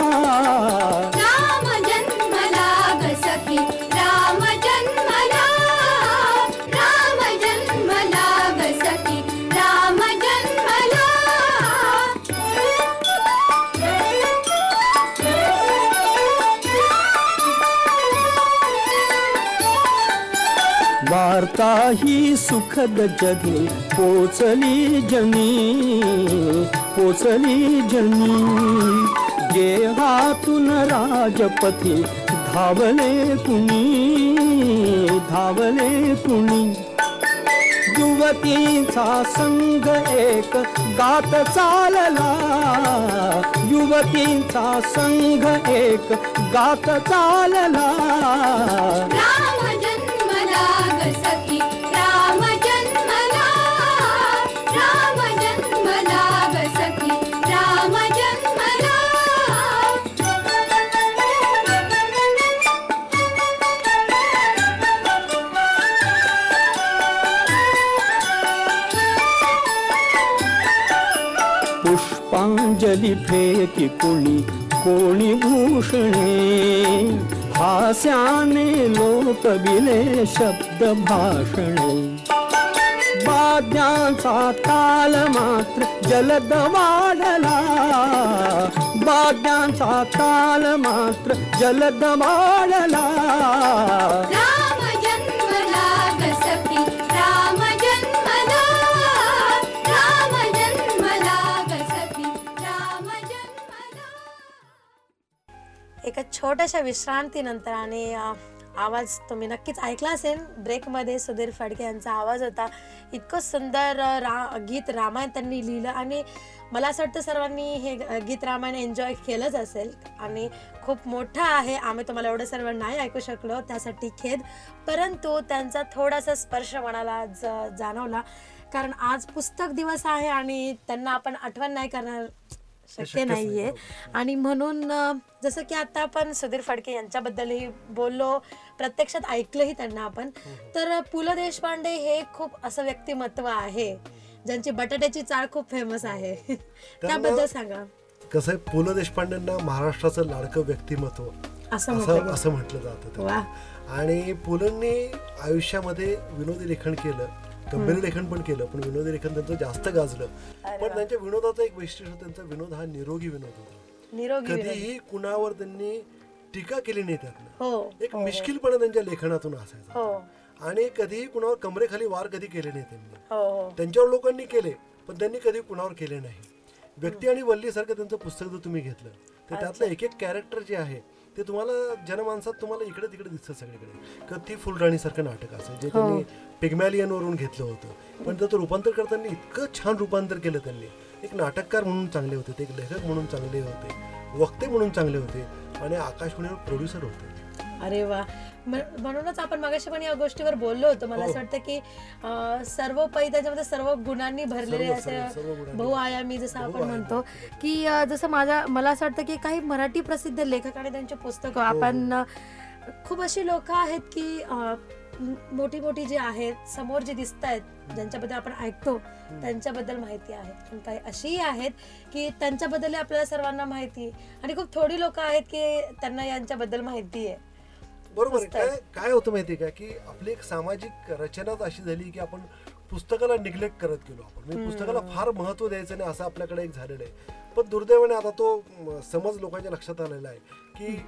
काही सुखद जगी पोचली जनी पोचली जनी. गेहातून राजपती धावले कुणी धावले कुणी. युवतीचा संघ एक गात चालला युवतीचा संघ एक गात चालला. कली फेकी कुणी कोणी भूषणे. हास्याने लोक बिले शब्द भाषणे. वाद्यांचा ताल मात्र जलद वाढला. वाद्यांचा ताल मात्र जलद वाढला. एका छोट्याशा विश्रांतीनंतर आणि आवाज तुम्ही नक्कीच ऐकला असेल. ब्रेकमध्ये सुधीर फडके यांचा आवाज होता. इतकं सुंदर रा गीत रामायण त्यांनी लिहिलं आणि मला असं वाटतं सर्वांनी हे गीत रामायण एन्जॉय केलंच असेल. आणि खूप मोठं आहे. आम्ही तुम्हाला एवढं सर्व नाही ऐकू शकलो. त्यासाठी खेद. परंतु त्यांचा थोडासा स्पर्श मनाला ज जाणवला. कारण आज पुस्तक दिवस आहे आणि त्यांना आपण आठवण नाही करणार. शक्य नाही, नाहीये. आणि म्हणून जसं की आता आपण सुधीर फडके यांच्याबद्दलही बोललो प्रत्यक्षात ऐकलंही त्यांना आपण. तर पु ल देशपांडे हे खूप असं व्यक्तिमत्व आहे ज्यांची बटाट्याची चाळ खूप फेमस आहे. त्याबद्दल सांगा. कसं आहे पु ल देशपांडेंना महाराष्ट्राचं लाडकं व्यक्तिमत्व असं असं म्हटलं जातं. आणि पुलंनी आयुष्यामध्ये विनोदी लेखन केलं. गंभीर लेखन पण केलं पण विनोदी लेखन त्यांचं जास्त गाजलं. पण त्यांच्या विनोदाचं एक वैशिष्ट्य त्यांचा विनोद हा निरोगी विनोद होता. कधीही कुणावर त्यांनी टीका केली नाही त्यातनं. हो. एक मिश्किलपणा त्यांच्या लेखनातून असायचा. हो. आणि कधीही कुणावर कमरेखाली वार कधी केले नाही त्यांनी. हो हो. त्यांच्यावर लोकांनी केले पण त्यांनी कधी कुणावर केले नाही. व्यक्ती आणि वल्ली सारखं त्यांचं पुस्तक जर तुम्ही घेतलं तर त्यातलं एक एक कॅरेक्टर जे आहे ते तुम्हाला जनमानसात तुम्हाला इकडे तिकडे दिसतं सगळीकडे. ती फुलराणी सारखं नाटक असेल जे त्यांनी पिग्मॅलियन वरून घेतलं होतं. पण त्याचं रूपांतर करताना इतकं छान रूपांतर केलं त्यांनी. एक नाटककार म्हणून चांगले होते ते एक लेखक म्हणून चांगले होते वक्ते म्हणून चांगले होते आणि आकाशवाणीवर प्रोड्युसर होते. अरे वा. म्ह- म्हणूनच आपण मगाशी पण या गोष्टीवर बोललो होतो. मला असं वाटतं की सर्व पै त्याच्यामध्ये सर्व गुणांनी भरलेले असे. बहुआयामी जसं आपण. म्हणतो की जसं माझ्या मला असं वाटतं की काही मराठी प्रसिद्ध लेखक आणि त्यांची पुस्तकं आपण अं, खूप अशी लोक आहेत की मोठी मोठी जी आहेत समोर जी दिसत आहेत ज्यांच्याबद्दल आपण ऐकतो त्यांच्याबद्दल माहिती आहे. पण काही अशीही आहेत की त्यांच्याबद्दल आपल्याला सर्वांना माहिती आणि खूप थोडी लोक आहेत की त्यांना यांच्याबद्दल माहिती आहे. बरोबर. काय काय होतं माहितीये का? की आपली एक सामाजिक रचनाच अशी झाली की आपण पुस्तकाला निग्लेक्ट करत गेलो आपण. म्हणजे पुस्तकाला फार महत्त्व द्यायचं नाही असं आपल्याकडे एक झालेलं आहे. पण दुर्दैवाने आता तो समज लोकांच्या लक्षात आलेला आहे. की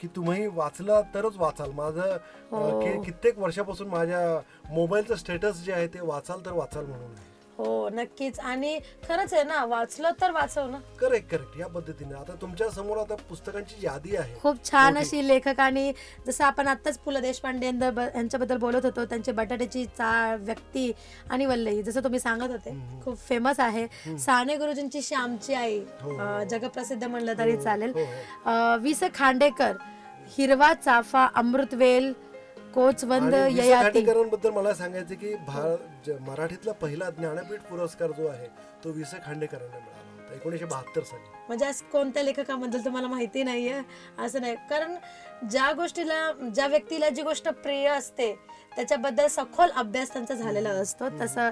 की तुम्ही वाचला तरच वाचाल. माझं कि- कित्येक वर्षापासून माझ्या मोबाईलचं स्टेटस जे आहे ते वाचाल तर वाचाल म्हणून. आहे हो नक्कीच. आणि खरंच आहे ना वाचलं तर वाचव ना. करेक्ट करेक्ट या पद्धतीने. आता तुमच्यासमोर आता पुस्तकांची यादी आहे. खूप छान मोठी. अशी लेखक आणि जसं आपण आत्ताच पु ल देशपांडे यांद- यांच्याबद्दल बोलत होतो त्यांचे बटाट्याची चाळ व्यक्ती आणि वल्लई जसं तुम्ही सांगत होते. खूप फेमस आहे. साने गुरुजींची श्यामची आई हो, अं, जगप्रसिद्ध म्हणलं तरी चालेल. हो, अं, वि स खांडेकर हिरवा चाफा अमृतवेल कोचवंद. ययाती. खांडेकरांबद्दल मला सांगायचं की मराठीतला पहिला ज्ञानपीठ पुरस्कार जो आहे तो वि स खांडेकरांना मिळाला होता. एकोणीशे बहात्तर साली. म्हणजे आज कोणत्या लेखकाबद्दल तुम्हाला माहिती नाहीये? असं नाही. कारण ज्या गोष्टीला ज्या व्यक्तीला जी गोष्ट प्रिय असते त्याच्याबद्दल सखोल अभ्यास त्यांचा झालेला असतो. तसं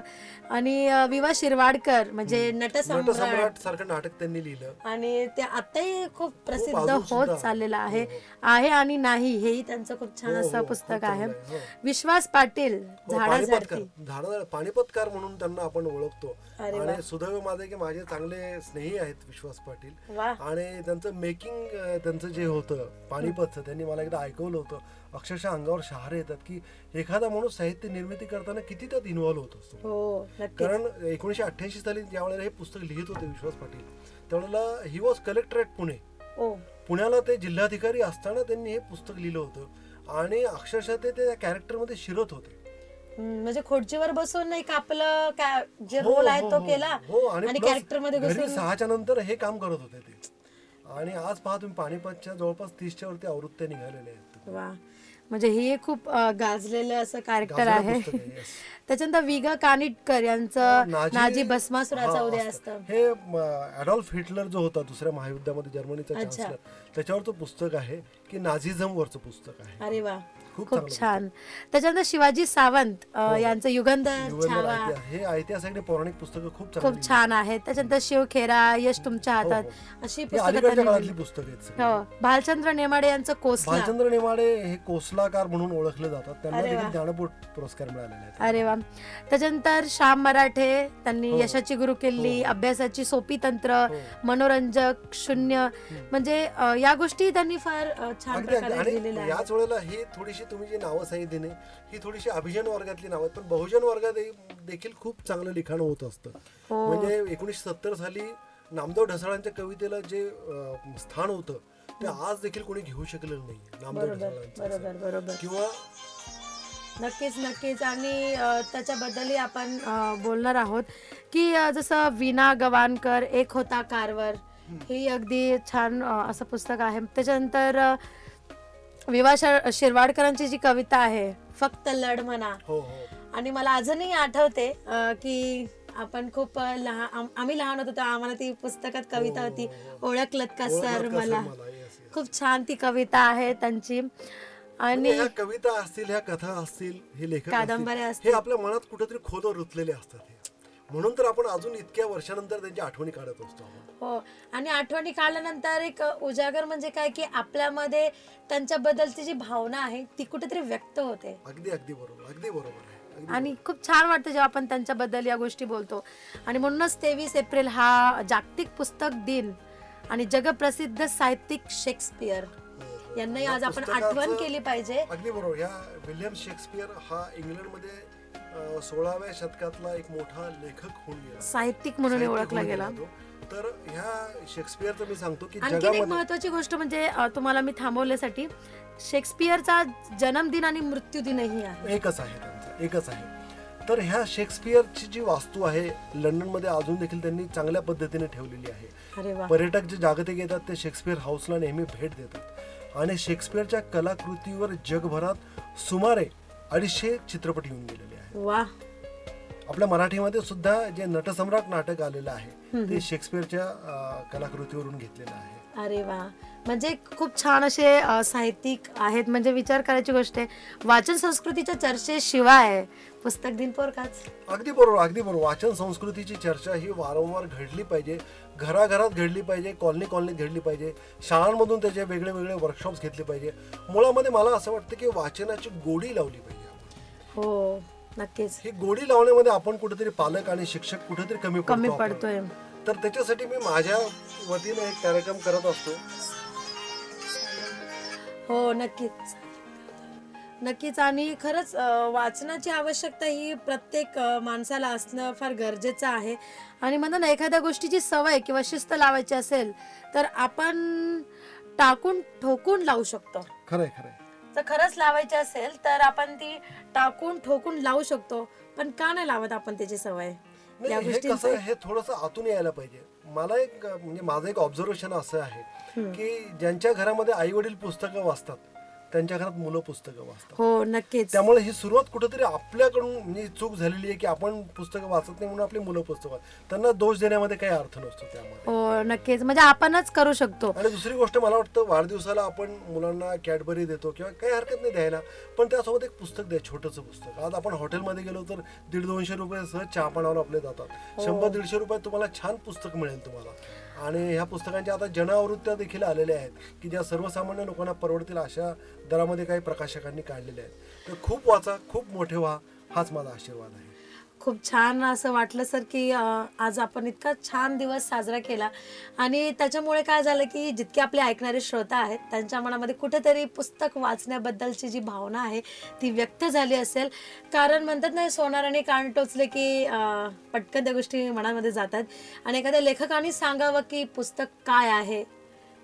आणि विवा शिरवाडकर म्हणजे नटसम्राट. सारखं नाटक त्यांनी लिहिलं. आणि ते आताही खूप प्रसिद्ध होत. चाललेलं आहे. हो, आहे आणि नाही हेही त्यांचं खूप छान हो, असं हो, पुस्तक आहे. हो. विश्वास पाटील हो, झाडा पानिपतकार झाडती झाडा पानिपतकार म्हणून त्यांना आपण ओळखतो. आणि सुदैव माझे की माझे चांगले स्नेही आहेत विश्वास पाटील. आणि त्यांचं मेकिंग त्यांचं जे होतं पानिपतचं त्यांनी मला एकदा ऐकवलं होतं. अक्षरशः अंगावर शहारे येतात की एखादा माणूस साहित्य निर्मिती करताना किती त्यात इन्व्हॉल्व्ह होत असतो. हो कारण एकोणीशे अठ्ठ्याऐंशी साली ज्या वेळेला हे पुस्तक लिहित होते विश्वास पाटील त्यावेळेला he was collector at Pune पुण्याला ते जिल्हाधिकारी असताना त्यांनी हे पुस्तक लिहिलं होतं आणि अक्षरशः ते त्या कॅरेक्टरमध्ये शिरत होते. म्हणजे खुर्चीवर बसून नाही का आपलं जे हो, रोल आहे हो, तो हो. केला हो आणि कॅरेक्टरमध्ये सहाच्या नंतर हे काम करत होते ते. आणि आज पहा तुम्ही पानिपतच्या जवळपास तीसच्या वरती आवृत्त्या निघालेल्या आहेत. म्हणजे हे खूप अं, गाजलेलं असं कॅरेक्टर गाजलेलं आहे पुस्तक आहे, yes. त्याच्यानंतर विग कानिटकर यांचं नाझी- नाजी भस्मासुराचा हा, उदय असतं. हे अडॉल्फ हिटलर जो होता दुसऱ्या महायुद्धामध्ये जर्मनीचा अच्छा. चान्सलर त्याच्यावरचं पुस्तक आहे की नाझिझम वरचं पुस्तक आहे अरे वा खूप छान. त्याच्यानंतर शिवाजी सावंत यांचं युगंधर युगंधर छावा ऐतिहास- हे ऐतिहासिक पौराणिक पुस्तकं खूप खूप छान आहे त्याच्यानंतर शिवखेरा यश तुमच्या हो, हातात हो. अशी ही पुस्तकं. हो. भालचंद्र नेमाडे यांचं कोसला. भालचंद्र नेमाडे हे कोसलाकार म्हणून ओळखले जातात. त्यांना ज्ञानपीठ पुरस्कार मिळालेले आहेत. अरे वा. त्याच्यानंतर श्याम मराठे त्यांनी हो. यशाची गुरु किल्ली हो. अभ्यासाची सोपी तंत्र हो. मनोरंजक शून्य. म्हणजे या गोष्टी त्यांनी फार छान प्रकारे लिहिलेल्या याच वेळेला ही थोडीशी तुम्ही जी नावं सांगितली नाही ही थोडीशी अभिजन वर्गातली नावं आहेत. पण बहुजन वर्गात देखील खूप चांगलं लिखाण होत असतं. हो. म्हणजे एकोणीसशे सत्तर साली नामदेव ढसाळांच्या कवितेला जे स्थान होतं ते आज देखील कोणी घेऊ शकलेलं नाही नामदेव ढसाळांचं किंवा नक्कीच नक्कीच. आणि त्याच्याबद्दलही आपण बोलणार आहोत की जसं विना गवानकर एक होता कारवर ही. अगदी छान असं पुस्तक आहे. त्याच्यानंतर विवा शर- शिरवाडकरांची जी कविता आहे फक्त लढ म्हणा. हो हो. आणि मला अजूनही आठवते की आपण खूप लहान आम- आम्ही लहान होतो तेव्हा आम्हाला ती पुस्तकात कविता होती ओळखलत का ओळखलत सर का सर मला. खूप छान ती कविता आहे त्यांची. म्हणजे आणि कविता असतील ह्या कथा असतील हे लेखक कादंबऱ्या असतील. हे आपल्या मनात कुठेतरी खोदवर रुतलेले असतात हे. म्हणून तर आपण अजून इतक्या वर्षानंतर त्यांची आठवणी काढत असतो हो आणि आठवणी काढल्यानंतर एक उजागर म्हणजे काय की आपल्यामध्ये त्यांच्याबद्दलची जी भावना आहे ती कुठेतरी व्यक्त होते. अगदी अगदी बरोबर अगदी बरोबर आहे आणि खूप छान वाटतं जेव्हा आपण त्यांच्याबद्दल या गोष्टी बोलतो. आणि म्हणूनच तेवीस एप्रिल हा जागतिक पुस्तक दिन आणि जगप्रसिद्ध साहित्यिक शेक्सपियर. बरोबर. यांनाही या आज आपण आठवण केली पाहिजे. अगदी बरोबर या विल्यम शेक्सपियर हा इंग्लंडमध्ये सोळाव्या शतकातला एक मोठा लेखक होऊन गेला. साहित्यिक म्हणून ओळखला गेला. तर ह्या शेक्सपियरचं मी सांगतो की आणखीन एक महत्वाची गोष्ट म्हणजे तुम्हाला मी थांबवण्यासाठी शेक्सपियरचा जन्मदिन आणि मृत्यूदिनही आहे. एकच आहे त्यांचा एकच आहे. तर ह्या शेक्सपियरची जी वास्तू आहे लंडनमध्ये अजून देखील त्यांनी चांगल्या पद्धतीने ठेवलेली आहे. पर्यटक जे जागतिक येतात ते शेक्सपियर हाऊसला नेहमी भेट देतात. आणि शेक्सपियरच्या कलाकृतीवर जगभरात सुमारे अडीचशे चित्रपट येऊन गेलेले आहेत. वा. आपल्या मराठीमध्ये सुद्धा जे नटसम्राट नाटक आलेलं आहे ते शेक्सपियरच्या कलाकृतीवरून घेतलेलं आहे. अरे वा. म्हणजे खूप छान असे साहित्यिक आहेत. म्हणजे विचार करायची गोष्ट आहे. वाचन संस्कृतीच्या चर्चेशिवाय पुस्तक दिन पोरकाच. अगदी बरोबर अगदी बरोबर. वाचन संस्कृतीची चर्चा ही वारंवार घडली पाहिजे. घराघरात घडली पाहिजे कॉलनी कॉलनीत घडली पाहिजे. शाळांमधून त्याचे वेगळे वेगळे वर्कशॉप्स घेतले पाहिजे. मुळामध्ये मला असं वाटतं की वाचनाची गोडी लावली पाहिजे. हो नक्कीच. ही गोडी लावण्यामध्ये आपण कुठेतरी पालक आणि शिक्षक कुठेतरी कमी कमी. पडतोय. तर त्याच्यासाठी मी माझ्या वतीने एक कार्यक्रम करत असतो. हो नक्कीच. नक्कीच. आणि खरंच वाचनाची आवश्यकता ही प्रत्येक माणसाला असणं फार गरजेचं आहे. आणि म्हणा ना एखाद्या गोष्टीची सवय किंवा शिस्त लावायची असेल तर आपण टाकून ठोकून लावू शकतो. खरंय खरंय. जर खरंच लावायची असेल तर आपण ती टाकून ठोकून लावू शकतो. पण का नाही लावत आपण त्याची सवय? या नाही हे हे थोडंसं आतून यायला पाहिजे. मला एक म्हणजे माझं एक ऑब्झर्वेशन असं आहे की ज्यांच्या घरामध्ये आई वडील पुस्तकं वाचतात त्यांच्या घरात मुलं पुस्तकं वाचतात. हो नक्कीच. त्यामुळे ही सुरुवात कुठेतरी आपल्याकडून म्हणजे चूक झालेली आहे की आपण पुस्तकं वाचत नाही म्हणून आपली मुलं पुस्तकं. त्यांना दोष देण्यामध्ये काही अर्थ नसतो त्यामुळे हो नक्कीच. म्हणजे आपणच करू शकतो. आणि दुसरी गोष्ट मला वाटतं वाढदिवसाला आपण मुलांना कॅडबरी देतो किंवा काही हरकत नाही द्यायला पण त्यासोबत एक पुस्तक द्या छोटंसं पुस्तक. आज आपण हॉटेलमध्ये गेलो तर दीड दोनशे रुपये सहज चहा पाण्यावर आपले जातात. शंभर दीडशे रुपयात तुम्हाला छान पुस्तक मिळेल तुम्हाला. आणि ह्या पुस्तकांच्या आता जनआवृत्त्या देखील आलेल्या आहेत की ज्या सर्वसामान्य लोकांना परवडतील अशा दरामध्ये काही प्रकाशकांनी काढलेल्या आहेत. तर खूप वाचा खूप मोठे व्हा. हाच माझा आशीर्वाद आहे. खूप छान असं वाटलं सर की आज आपण इतका छान दिवस साजरा केला. आणि त्याच्यामुळे काय झालं की जितके आपले ऐकणारे श्रोता आहेत त्यांच्या मनामध्ये कुठेतरी पुस्तक वाचण्याबद्दलची जी भावना आहे ती व्यक्त झाली असेल. कारण म्हणतात ना सोनाराने कान टोचले की पटकन त्या गोष्टी मनामध्ये जातात. आणि एखाद्या लेखकाने सांगावं की पुस्तक काय आहे?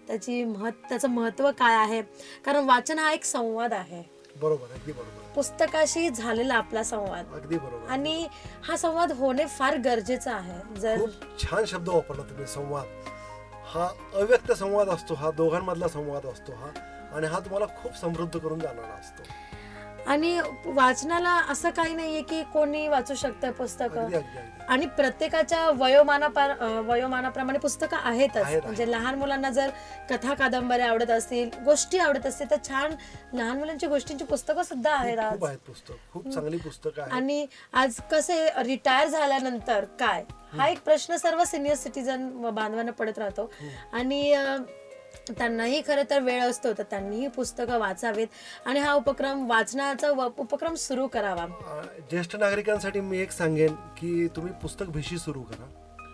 त्याची महत् त्याचं महत्त्व काय आहे? कारण वाचन हा एक संवाद आहे. बरोबर अगदी बरोबर. पुस्तकाशी झालेला आपला संवाद. अगदी बरोबर. आणि हा संवाद होणे फार गरजेचं आहे. जर खूप छान शब्द वापरला तुम्ही संवाद. हा अव्यक्त संवाद असतो हा दोघांमधला संवाद असतो हा. आणि हा तुम्हाला खूप समृद्ध करून जाणारा असतो. आणि वाचनाला असं काही नाहीये की कोणी वाचू शकतं पुस्तकं. आणि प्रत्येकाच्या वयोमानापा अं, वयोमानाप्रमाणे पुस्तकं आहेतच. आहेत, म्हणजे लहान मुलांना जर कथा कादंबऱ्या आवडत असतील गोष्टी आवडत असतील तर छान लहान मुलांची गोष्टींची पुस्तकं सुद्धा आहेत आज. खूप चांगली पुस्तकं आणि आज कसे रिटायर झाल्यानंतर काय? हा एक प्रश्न सर्व सिनियर सिटीजन बांधवांना पडत राहतो. आणि त्यांनाही खरं तर वेळ असतो तर त्यांनीही पुस्तकं वाचावीत आणि हा उपक्रम वाचनाचा उपक्रम सुरू करावा. ज्येष्ठ नागरिकांसाठी मी एक सांगेन की तुम्ही पुस्तक भिशी सुरू करा.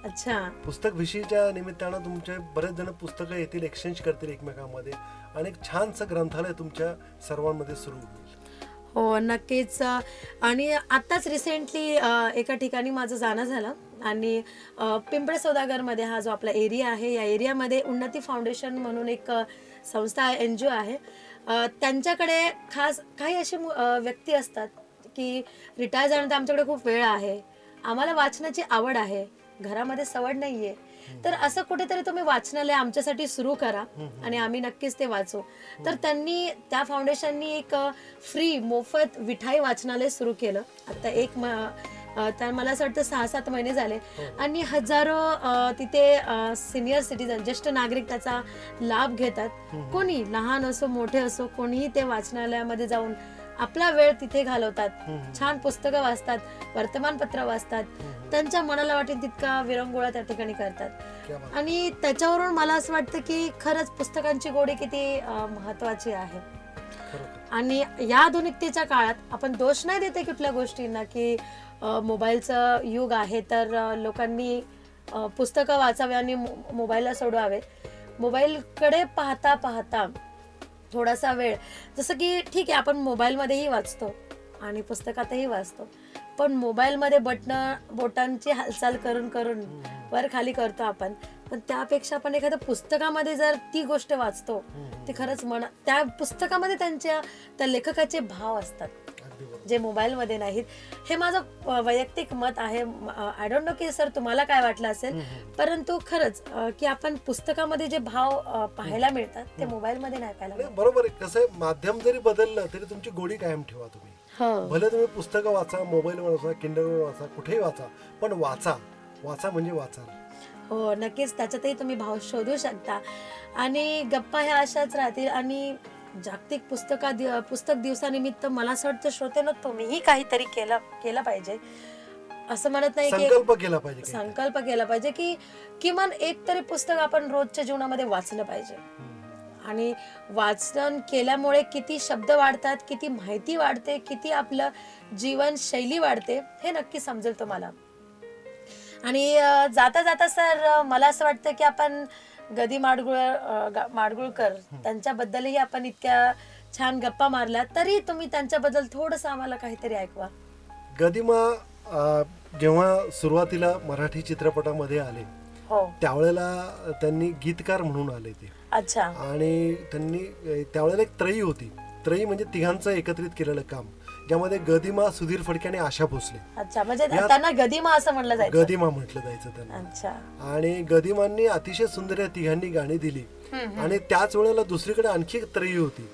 अच्छा. पुस्तक भिशीच्या निमित्तानं तुमचे बरेच जण पुस्तकं येतील एक्सचेंज करतील एकमेकांमध्ये आणि एक छानसं ग्रंथालय तुमच्या सर्वांमध्ये सुरू होईल. हो नक्कीच. आणि आत्ताच रिसेंटली एका ठिकाणी माझं जाणं झालं. आणि पिंपळ पिंपळे सौदागरमध्ये हा जो आपला एरिया आहे या एरियामध्ये उन्नती फाउंडेशन म्हणून एक संस्था आहे एन जी ओ आहे. त्यांच्याकडे खास काही असे मु- व्यक्ती असतात की रिटायर झाल्यानंतर आमच्याकडे खूप वेळ आहे आम्हाला वाचनाची आवड आहे घरामध्ये सवड नाहीये. तर असं कुठेतरी तुम्ही वाचनालय आमच्यासाठी सुरू करा आणि आम्ही नक्कीच ते वाचू. तर त्यांनी त्या फाउंडेशननी एक फ्री मोफत विठाई वाचनालय सुरू केलं. आता एक म- तर मला असं वाटतं सहा सात महिने झाले. आणि हजारो तिथे सिनियर सिटीजन ज्येष्ठ नागरिक त्याचा लाभ घेतात. कोणी लहान असो मोठे असो कोणीही ते वाचनालयामध्ये जाऊन आपला वेळ तिथे घालवतात. छान पुस्तकं वाचतात वर्तमानपत्र वाचतात. त्यांच्या मनाला वाटेल तितका विरंगुळा त्या ठिकाणी करतात. आणि त्याच्यावरून मला असं वाटतं की खरंच पुस्तकांची गोडी किती महत्वाची आहे. आणि या आधुनिकतेच्या काळात आपण दोष नाही देते कुठल्या गोष्टींना की मोबाईलचं युग आहे तर लोकांनी पुस्तकं वाचावे आणि मो- मोबाईलला सोडवावे. मोबाईलकडे पाहता पाहता थोडासा वेळ जसं की ठीक आहे आपण मोबाईलमध्येही वाचतो आणि पुस्तकातही वाचतो पण मोबाईलमध्ये बटणं बोटांची हालचाल करून करून वर खाली करतो आपण. पण त्यापेक्षा आपण एखाद्या पुस्तकामध्ये जर ती गोष्ट वाचतो ते खरंच मना त्या पुस्तकामध्ये त्यांच्या त्या लेखकाचे भाव असतात. जे मोबाईलमध्ये नाहीत. हे माझं वैयक्तिक मत आहे. आय डोंट नो की सर तुम्हाला काय वाटलं असेल. परंतु खरंच की आपण पुस्तकामध्ये जे भाव पाहायला मिळतात ते मोबाईलमध्ये नाही पाहायला बरोबर आहे. कसं माध्यम जरी बदललं तरी तुमची गोडी कायम ठेवा तुम्ही. हो. भले तुम्ही पुस्तकं वाचा मोबाईलवर वाचा किंडलवर वाचा कुठेही वाचा पण वाचा. वाचा म्हणजे वाचा. हो नक्कीच. त्याच्यातही तुम्ही भाव शोधू शकता. आणि गप्पा ह्या अशाच राहतील. आणि जागतिक पुस्तका दि- पुस्तक दिवसानिमित्त मला असं वाटतं श्रोतेनं तुम्हीही काहीतरी केलं केलं पाहिजे. असं म्हणत नाही की संकल्प केला पाहिजे. संकल्प केला पाहिजे की किमान एक तरी पुस्तक आपण रोजच्या जीवनामध्ये वाचलं पाहिजे. आणि वाचन केल्यामुळे किती शब्द वाढतात किती माहिती वाढते किती आपलं जीवनशैली वाढते हे नक्की समजेल तुम्हाला. आणि जाता जाता सर मला असं वाटतं की आपण गदी माडगुळ माडगुळकर त्यांच्याबद्दलही आपण इतक्या छान गप्पा मारल्या तरी तुम्ही त्यांच्याबद्दल थोडस आम्हाला काहीतरी ऐकवा. गदिमा जेव्हा सुरुवातीला मराठी चित्रपटामध्ये आले हो. त्यावेळेला त्यांनी गीतकार म्हणून आले ते. अच्छा. आणि त्यांनी त्यावेळेला एक त्रयी होती. त्रयी म्हणजे तिघांचं एकत्रित केलेलं काम. ज्यामध्ये गदिमा सुधीर फडके आणि आशा भोसले. अच्छा म्हणजे या- त्यांना गदिमा असं म्हणलं जायचं. गदिमा म्हटलं जायचं त्यांना. अच्छा. आणि गदिमांनी अतिशय सुंदर या तिघांनी गाणी दिली. आणि त्याच वेळेला दुसरीकडे आणखी एक त्रयी होती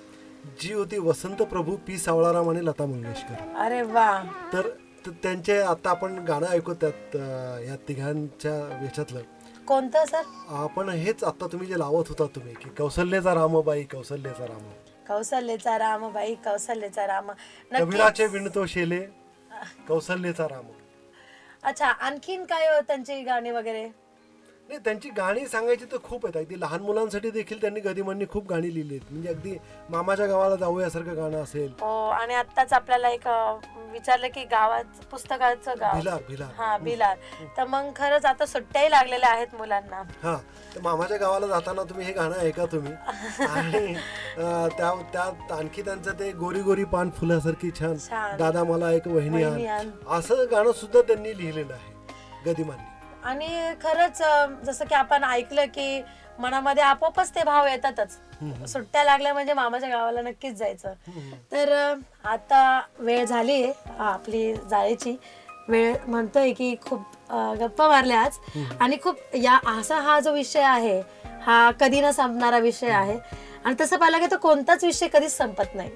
जी होती वसंत प्रभू पी सावळाराम आणि लता मंगेशकर. अरे वा. तर त- त्यांचे आता आपण गाणं ऐकू त्यात अं, या तिघांच्या याच्यातलं कोणतं सर? आपण हेच आता तुम्ही जे लावत होता तुम्ही की कौशल्याचा रामबाई कौशल्याचा राम. कौशल्याचा राम बाई कौशल्याचा राम. कबीराचे. विणतो शेले कौशल्याचा राम. अच्छा आणखीन काय हो त्यांची गाणी वगैरे? नाही त्यांची गाणी सांगायची तर खूप आहेत. अगदी लहान मुलांसाठी देखील त्यांनी गदिमांनी खूप गाणी लिहिली आहेत. म्हणजे अगदी मामाच्या गावाला जाऊयासारखं गाणं असेल. हो आणि आत्ताच आपल्याला एक विचारलं की गावात पुस्तकाचं गाव. भिलार भिलार. हा बिलार तर मग खरंच आता सुट्ट्याही लागलेल्या आहेत मुलांना. हा तर मामाच्या गावाला जाताना तुम्ही हे गाणं ऐका तुम्ही. आणि त्या त्यात आणखी त्यांचं ते गोरी गोरी पान फुलासारखी छान. दादा मला एक वहिनी. असं गाणं सुद्धा त्यांनी लिहिलेलं आहे. गदिमांनी. आणि खरंच जसं की आपण ऐकलं की मनामध्ये आपोआपच ते भाव येतातच. सुट्ट्या लागल्या म्हणजे मामाच्या गावाला नक्कीच जायचं. तर आता वेळ झाली आपली जायची वेळ म्हणतोय की खूप गप्पा मारल्या आज. आणि खूप या असा हा जो विषय आहे हा कधी न संपणारा विषय आहे. आणि तसं पाहिलं की तो कोणताच विषय कधीच संपत नाही.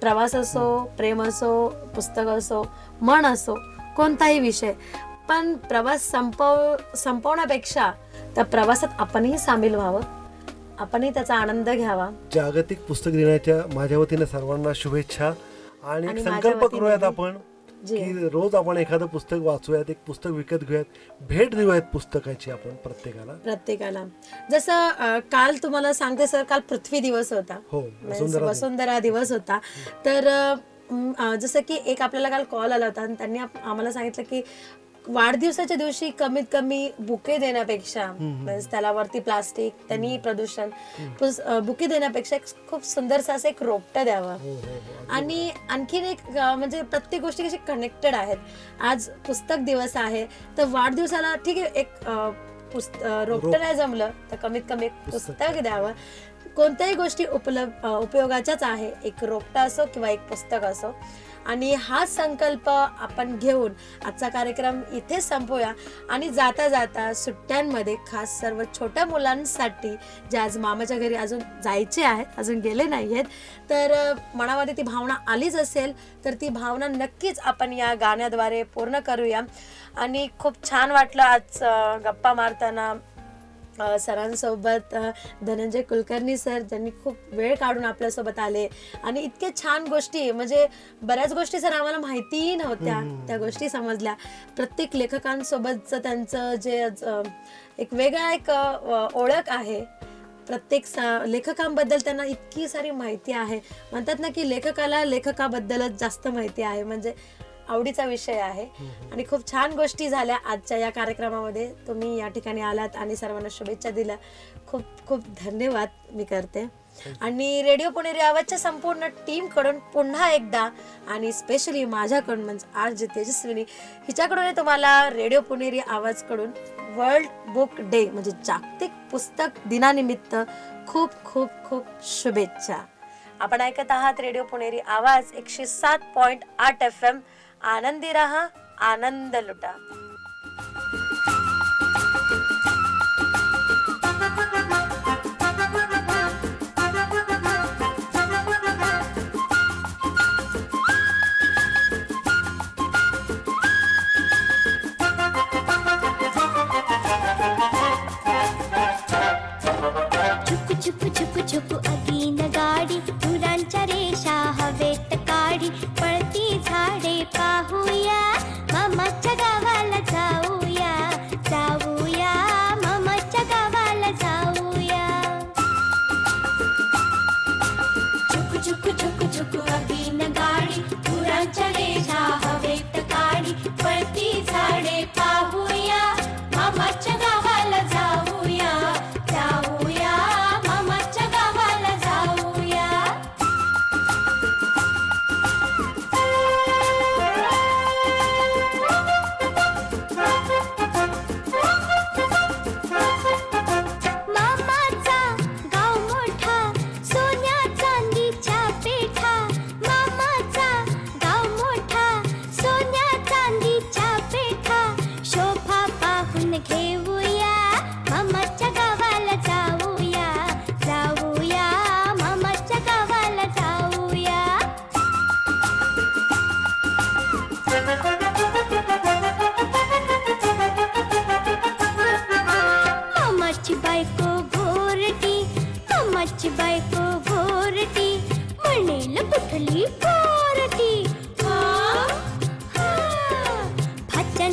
प्रवास असो प्रेम असो पुस्तक असो मन असो कोणताही विषय. पण प्रवास संपव संपवण्यापेक्षा त्या प्रवासात आपणही सामील व्हावं आपणही त्याचा आनंद घ्यावा जागतिक पुस्तक दिनाच्या माझ्या वतीने सर्वांना शुभेच्छा आणि माझ्या संकल्प वतीने करूयात. आपण जी. की रोज आपण एखादं पुस्तक वाचूयात एक पुस्तक विकत घेऊयात भेट देऊयात पुस्तकाची आपण प्रत्येकाला प्रत्येकाला जसं अं, काल तुम्हाला सांगते सर काल पृथ्वी दिवस होता हो म्हणजे वसुंधरा. वसुंधरा दिवस होता तर अं, अं, जसं की एक आपल्याला काल कॉल आला होता आणि त्यांनी आप- आम्हाला सांगितलं की वाढदिवसाच्या दिवशी कमीत कमी बुके देण्यापेक्षा म्हणजे त्याला वरती प्लास्टिक त्यांनी प्रदूषण बुके देण्यापेक्षा एक खूप सुंदरसं असं एक रोपटं द्यावं. हो हो हो. आणि आणखीन एक म्हणजे प्रत्येक गोष्टी कशी कनेक्टेड आहेत. आज पुस्तक दिवस आहे तर वाढदिवसाला ठीक आहे एक रोपटं नाही जमलं तर कमीत कमी एक पुस्तक द्यावं. कोणत्याही गोष्टी उपलब्ध उपयोगाच्याच आहे एक रोपटा असो किंवा एक पुस्तक असो. आणि हा संकल्प आपण घेऊन आजचा कार्यक्रम इथे संपवूया आणि जाता जाता सुट्ट्यांमध्ये खास सर्व छोट्या मुलांसाठी जे आज मामाच्या घरी अजून जायचे आहेत अजून गेले नाही आहेत तर मनामध्ये ती भावना आलीच असेल तर ती भावना नक्कीच आपण या गाण्याद्वारे पूर्ण करूया. आणि खूप छान वाटलं आज गप्पा मारताना. सरांसोबत धनंजय कुलकर्णी सर ज्यांनी खूप वेळ काढून आपल्यासोबत आले. आणि इतक्या छान गोष्टी म्हणजे बऱ्याच गोष्टी सर आम्हाला माहितीही नव्हत्या त्या गोष्टी समजल्या. प्रत्येक लेखकांसोबतचं त्यांचं जे एक वेगळा एक ओळख आहे. प्रत्येक सा लेखकांबद्दल त्यांना इतकी सारी माहिती आहे. म्हणतात ना की लेखकाला लेखकाबद्दलच जास्त माहिती आहे. म्हणजे आवडीचा विषय आहे. आणि खूप छान गोष्टी झाल्या आजच्या या कार्यक्रमामध्ये. तुम्ही या ठिकाणी आलात आणि सर्वांना शुभेच्छा दिल्या. खूप खूप धन्यवाद मी करते. आणि रेडिओ पुणेरी आवाजच्या संपूर्ण टीमकडून पुन्हा एकदा आणि स्पेशली माझ्याकडून म्हणजे आर जे तेजस्विनी हिच्याकडून तुम्हाला रेडिओ पुणेरी आवाजकडून वर्ल्ड बुक डे म्हणजे जागतिक पुस्तक दिनानिमित्त खूप खूप खूप शुभेच्छा. आपण ऐकत आहात रेडिओ पुणेरी आवाज एकशे सात पॉइंट आठ एफ एम आनंदी रहा आनंद लुटा।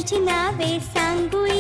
त्यांची नावे सांगूया